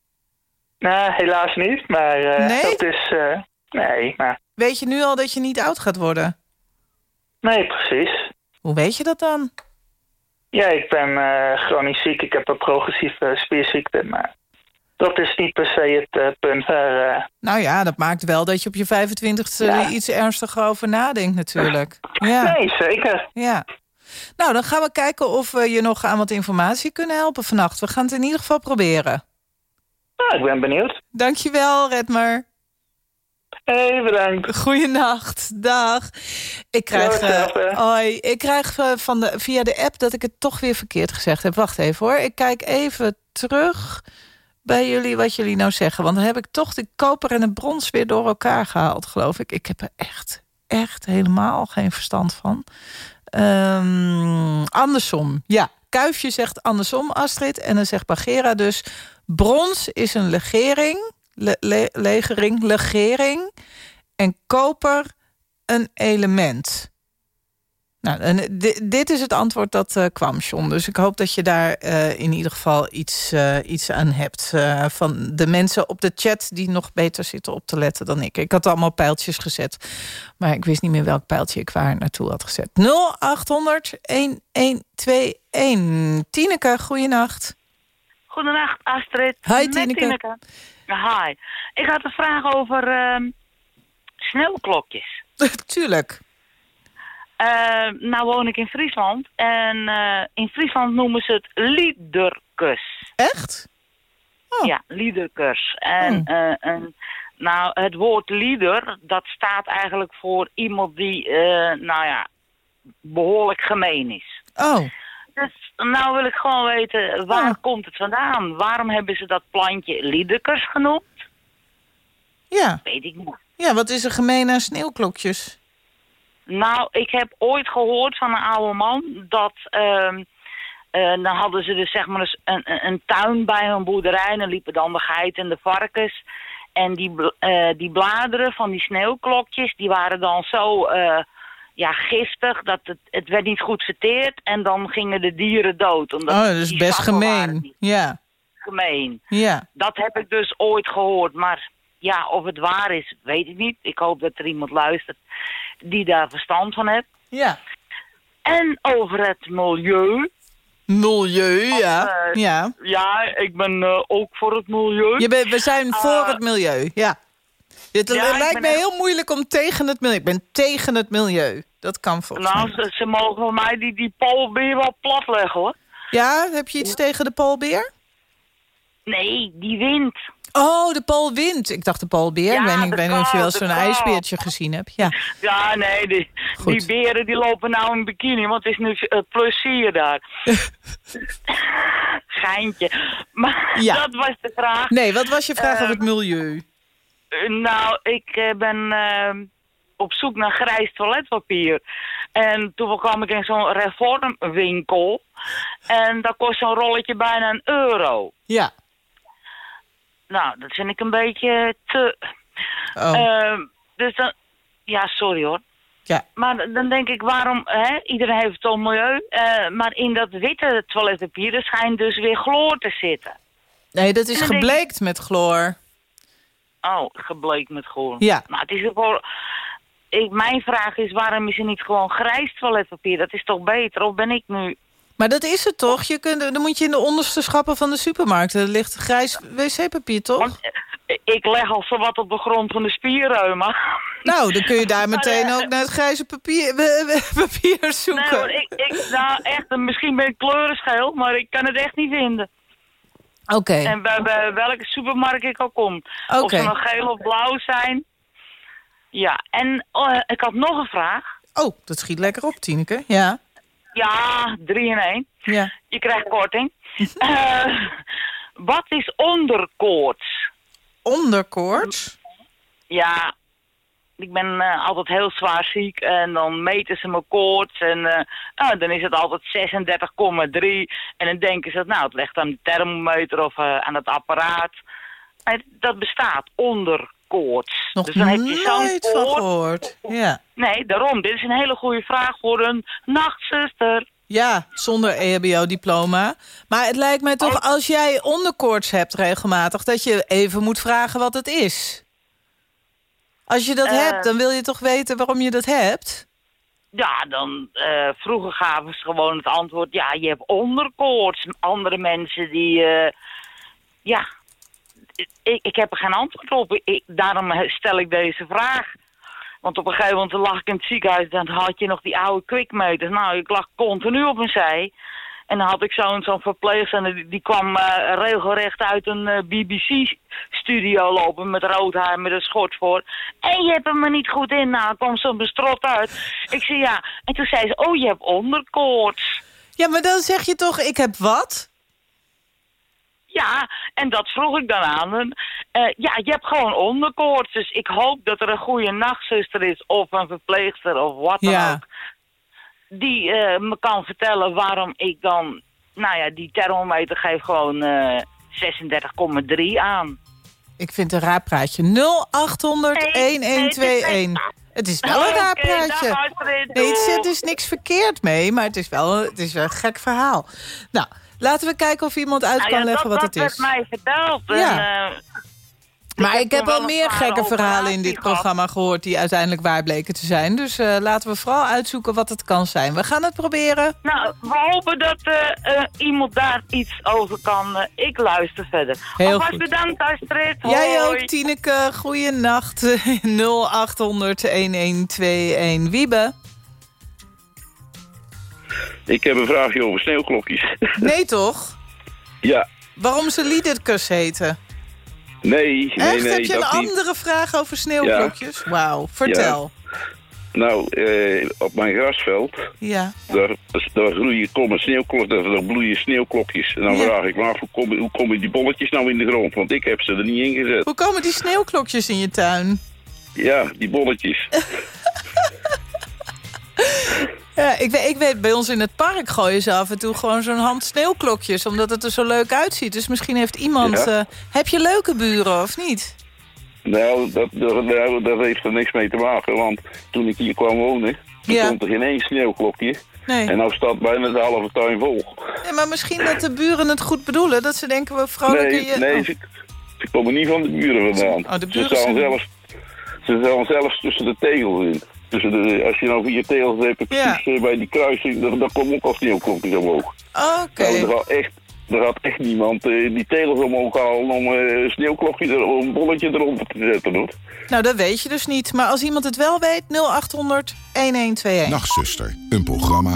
Nou, helaas niet, maar Nee? dat is... eh, nee, maar... Weet je nu al dat je niet oud gaat worden? Nee, precies. Hoe weet je dat dan? Ja, ik ben eh, chronisch ziek. Ik heb een progressieve spierziekte, maar dat is niet per se het eh, punt. Waar, eh, Nou ja, dat maakt wel dat je op je 25ste Ja. er iets ernstiger over nadenkt natuurlijk. (laughs) Ja. Nee, zeker. Ja. Nou, dan gaan we kijken of we je nog aan wat informatie kunnen helpen vannacht. We gaan het in ieder geval proberen. Nou, ik ben benieuwd. Dankjewel, Redmer. Hey, bedankt. Goeienacht, dag. Ik krijg, eh, hoi, ik krijg eh, van de, via de app dat ik het toch weer verkeerd gezegd heb. Wacht even hoor. Ik kijk even terug bij jullie wat jullie nou zeggen. Want dan heb ik toch de koper en het brons weer door elkaar gehaald, geloof ik. Ik heb er echt, echt helemaal geen verstand van. Ehm, andersom, ja. Kuifje zegt andersom, Astrid. En dan zegt Bagera dus... brons is een legering, le- le- legering, legering en koper een element. Nou, en di- dit is het antwoord dat eh, kwam, John. Dus ik hoop dat je daar eh, in ieder geval iets, eh, iets aan hebt... van de mensen op de chat die nog beter zitten op te letten dan ik. Ik had allemaal pijltjes gezet, maar ik wist niet meer welk pijltje ik waar naartoe had gezet. 0800-1121. Tineke, goeienacht. Goedenacht, Astrid. Hi, Tineke. Hi. Ik had een vraag over ehm sneeuwklokjes. (laughs) Tuurlijk. Eh, nou woon ik in Friesland. En eh, in Friesland noemen ze het liederkus. Echt? Oh. Ja, liederkus. En, eh, en nou, het woord lieder, dat staat eigenlijk voor iemand die, eh, nou ja, behoorlijk gemeen is. Oh. Dus nou wil ik gewoon weten, waar komt het vandaan? Waarom hebben ze dat plantje liederkus genoemd? Ja. Weet ik niet. Ja, wat is er gemeen aan sneeuwklokjes? Nou, ik heb ooit gehoord van een oude man dat... ehm, eh, dan hadden ze dus zeg maar eens een, een, tuin bij hun boerderij... en dan liepen dan de geiten en de varkens. En die, eh, die bladeren van die sneeuwklokjes... die waren dan zo eh, ja, giftig dat het, het werd niet goed verteerd... en dan gingen de dieren dood. Omdat Oh, dat is best gemeen. Ja. gemeen. Ja. Dat heb ik dus ooit gehoord. Maar ja, of het waar is, weet ik niet. Ik hoop dat er iemand luistert die daar verstand van heeft. Ja. En over het milieu. Milieu, ja. Eh, ja. Ja, ik ben eh, ook voor het milieu. Je bent, we zijn voor Eh, het milieu, ja. Het ja, lijkt me echt- heel moeilijk om tegen het milieu... Ik ben tegen het milieu. Dat kan volgens Nou, mij. ze, ze mogen voor mij die, die poolbeer wel platleggen, hoor. Ja, heb je iets tegen de poolbeer? Nee, die wind. Oh, de poolwind. Ik dacht de poolbeer. Ja, ik weet niet, ik de weet niet of je wel zo'n ijsbeertje gezien hebt. Ja. (laughs) Ja, nee, die, die beren die lopen nou in bikini, want het is nu uh, plus 4 daar. (laughs) Geintje. Maar (laughs) Ja. dat was de vraag. Nee, wat was je vraag Eh, over het milieu? Eh, Nou, ik eh, ben eh, op zoek naar grijs toiletpapier. En toen kwam ik in zo'n reformwinkel. En daar kost zo'n rolletje bijna een euro. Ja. Nou, dat vind ik een beetje te... Oh. Eh, dus dan... Ja, sorry hoor. Ja. Maar dan denk ik, waarom... Hè? Iedereen heeft het om milieu. eh, maar in dat witte toiletpapier er schijnt dus weer chloor te zitten. Nee, dat is ik- gebleekt met chloor. Oh, gebleekt met groen. Ja. Nou, het is ervoor... Ik, mijn vraag is, waarom is er niet gewoon grijs toiletpapier? Dat is toch beter? Of ben ik nu... Maar dat is het toch? Je kunt, dan moet je in de onderste schappen van de supermarkt. Er ligt grijs wc-papier, toch? Ik leg al zo wat op de grond van de spierreuma. Nou, dan kun je daar (laughs) meteen eh, ook naar het grijze papier, papier zoeken. Nee ik, ik, nou echt, misschien ben ik kleurenscheel, maar ik kan het echt niet vinden. Oké. En bij, bij welke supermarkt ik ook kom. Of ze nog geel of blauw zijn. Ja, en eh, ik had nog een vraag. Oh, dat schiet lekker op, Tineke. Ja. Ja, drie in één. Ja. Je krijgt korting. (laughs) Eh, wat is onderkoorts? Onderkoorts? Ja, ik ben eh, altijd heel zwaar ziek en dan meten ze mijn koorts en nou, dan is het altijd 36,3 en dan denken ze, nou het ligt aan de thermometer of aan het apparaat. Dat bestaat, onderkoorts. Nog dus dan heb je nooit van koorts. gehoord. Ja. Nee, daarom. Dit is een hele goede vraag voor een nachtzuster. Ja, zonder EHBO-diploma. Maar het lijkt mij toch, als jij onderkoorts hebt regelmatig... dat je even moet vragen wat het is. Als je dat Eh. hebt, dan wil je toch weten waarom je dat hebt? Ja, dan eh, vroeger gaven ze gewoon het antwoord, ja, je hebt onderkoorts. Andere mensen die, eh, ja, ik, ik heb er geen antwoord op. Ik, daarom stel ik deze vraag. Want op een gegeven moment lag ik in het ziekenhuis, dan had je nog die oude kwikmeters. Nou, ik lag continu op een zij. En dan had ik zo'n zo'n verpleegster, die kwam eh, regelrecht uit een eh, BBC-studio lopen met rood haar, met een schort voor. En je hebt hem er niet goed in, nou, kwam zo'n bestrot uit. Ik zei ja, en toen zei ze, oh, je hebt onderkoorts. Ja, maar dan zeg je toch, ik heb wat? Ja, en dat vroeg ik dan aan hen. Eh, ja, je hebt gewoon onderkoorts, dus ik hoop dat er een goede nachtzuster is, of een verpleegster, of wat dan Ja. ook. Die eh, me kan vertellen waarom ik dan, nou ja, die thermometer geeft gewoon eh 36,3 aan. Ik vind het een raar praatje. 0800 1121. Het is wel een raar praatje. Nee, er is niks verkeerd mee, maar het is wel, het is wel een gek verhaal. Nou, laten we kijken of iemand uit Nou kan ja, leggen dat, wat dat het is. werd mij verteld. Ja. En, eh, Maar ik heb al wel meer gekke verhalen in dit programma gehoord... die uiteindelijk waar bleken te zijn. Dus eh, laten we vooral uitzoeken wat het kan zijn. We gaan het proberen. Nou, we hopen dat eh, iemand daar iets over kan. Ik luister verder. Heel Alvast goed. bedankt, Astrid. Jij Hoi. ook, Tineke. Goeienacht. (laughs) 0800 1121. Wiebe? Ik heb een vraagje over sneeuwklokjes. (laughs) Nee, toch? ja, Waarom ze Liederkus heten? nee, nee, Echt? nee. Heb je een niet. andere vraag over sneeuwklokjes? Wauw, vertel. Nou, eh, op mijn grasveld, Ja. daar, daar groeien komen sneeuwklokjes, daar, daar bloeien sneeuwklokjes. En dan Ja. vraag ik me af, hoe komen, hoe komen die bolletjes nou in de grond? Want ik heb ze er niet in gezet. Hoe komen die sneeuwklokjes in je tuin? Ja, die bolletjes. (laughs) Ja, ik weet, ik weet, bij ons in het park gooien ze af en toe gewoon zo'n hand sneeuwklokjes. Omdat het er zo leuk uitziet. Dus misschien heeft iemand... Ja. eh, heb je leuke buren of niet? Nou, dat, dat, nou, dat heeft er niks mee te maken, want toen ik hier kwam wonen, toen Ja. stond er geen één sneeuwklokje. Nee. En nou staat bijna de halve tuin vol. Ja, maar misschien dat de buren het goed bedoelen. Dat ze denken, we vrolijken Nee, je... nee Oh. ze, ze komen niet van de buren vandaan. Oh, de buren ze, staan zijn- zelfs, ze staan zelfs tussen de tegels in. De, als je nou vier tegels hebt, precies eh, bij die kruising, dan, dan komen ook al sneeuwklokjes omhoog. Oké. Nou, er gaat echt, er gaat echt niemand eh, die tegels omhoog halen om eh, een sneeuwklokje, er, om een bolletje eronder te zetten. Hoor. Nou, dat weet je dus niet. Maar als iemand het wel weet, 0800 1121. Nachtzuster, een programma